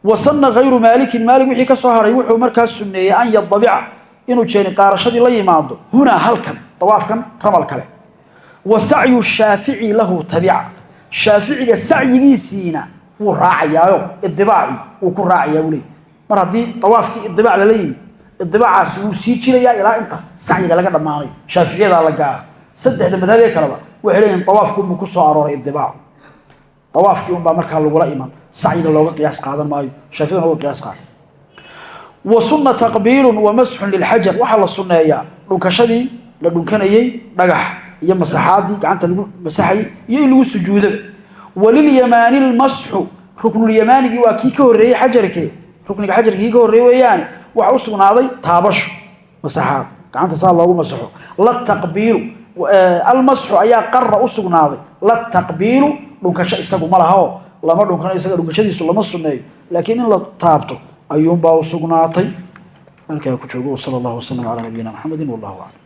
wasanna hayru maalikin maalik wixii ka soo haray wuxuu markaa sunneeyey an yadabica inuu jeeni qaarashadii la yimaado hunaa halkan dawaafkan ramal kale. Wa sacyu shaafici lahu tabica shaaficiga sacyigiisiina wuu raacayaayo idibaaci wuu ku raacayaa buu leey mar haddii dawaafkii idibaac lala yimi idibaacaasi wuu sii jirayaa ilaa inta sacyiga laga dhammaanayo shaaficiyadaa la gaaro saddexda madhabee kaleba waxay leeyihiin dawaafkuunbuu ku soo arooray idibaacu dawaafkii unbaa markaa lagula iman. Sacyiga looga qiyaas qaadan maayo. Shaaficigana looga qiyaas qaadan. Wa sunna taqbiilun wa masxun lilxajar waxaa la sunneeyaa dhunkashadii la dhunkanayey dhagax iyo masaxaadii gacanta lagu masaxayey iyo in lagu sujuudaba walilyamaani lmasxu ruknulyamaanigii waa kii ka horreeyey xajarkee rukniga xajarka kii ka horreeye weeyaane waxa u sugnaaday taabasho masaxaad gacanta saa loogu masaxo. La taqbiilu almasxu ayaa qarra u sugnaaday. La taqbiilu dhunkasho isagu ma laha oo lama dhunkanayo isaga dhunkashadiisu lama sunneeyo laakiin in la taabto ayuunbaa u sugnaatay. Halkaa ku joogo sala allahu wasalam calaa nabiyina maxamedin wallahu aclam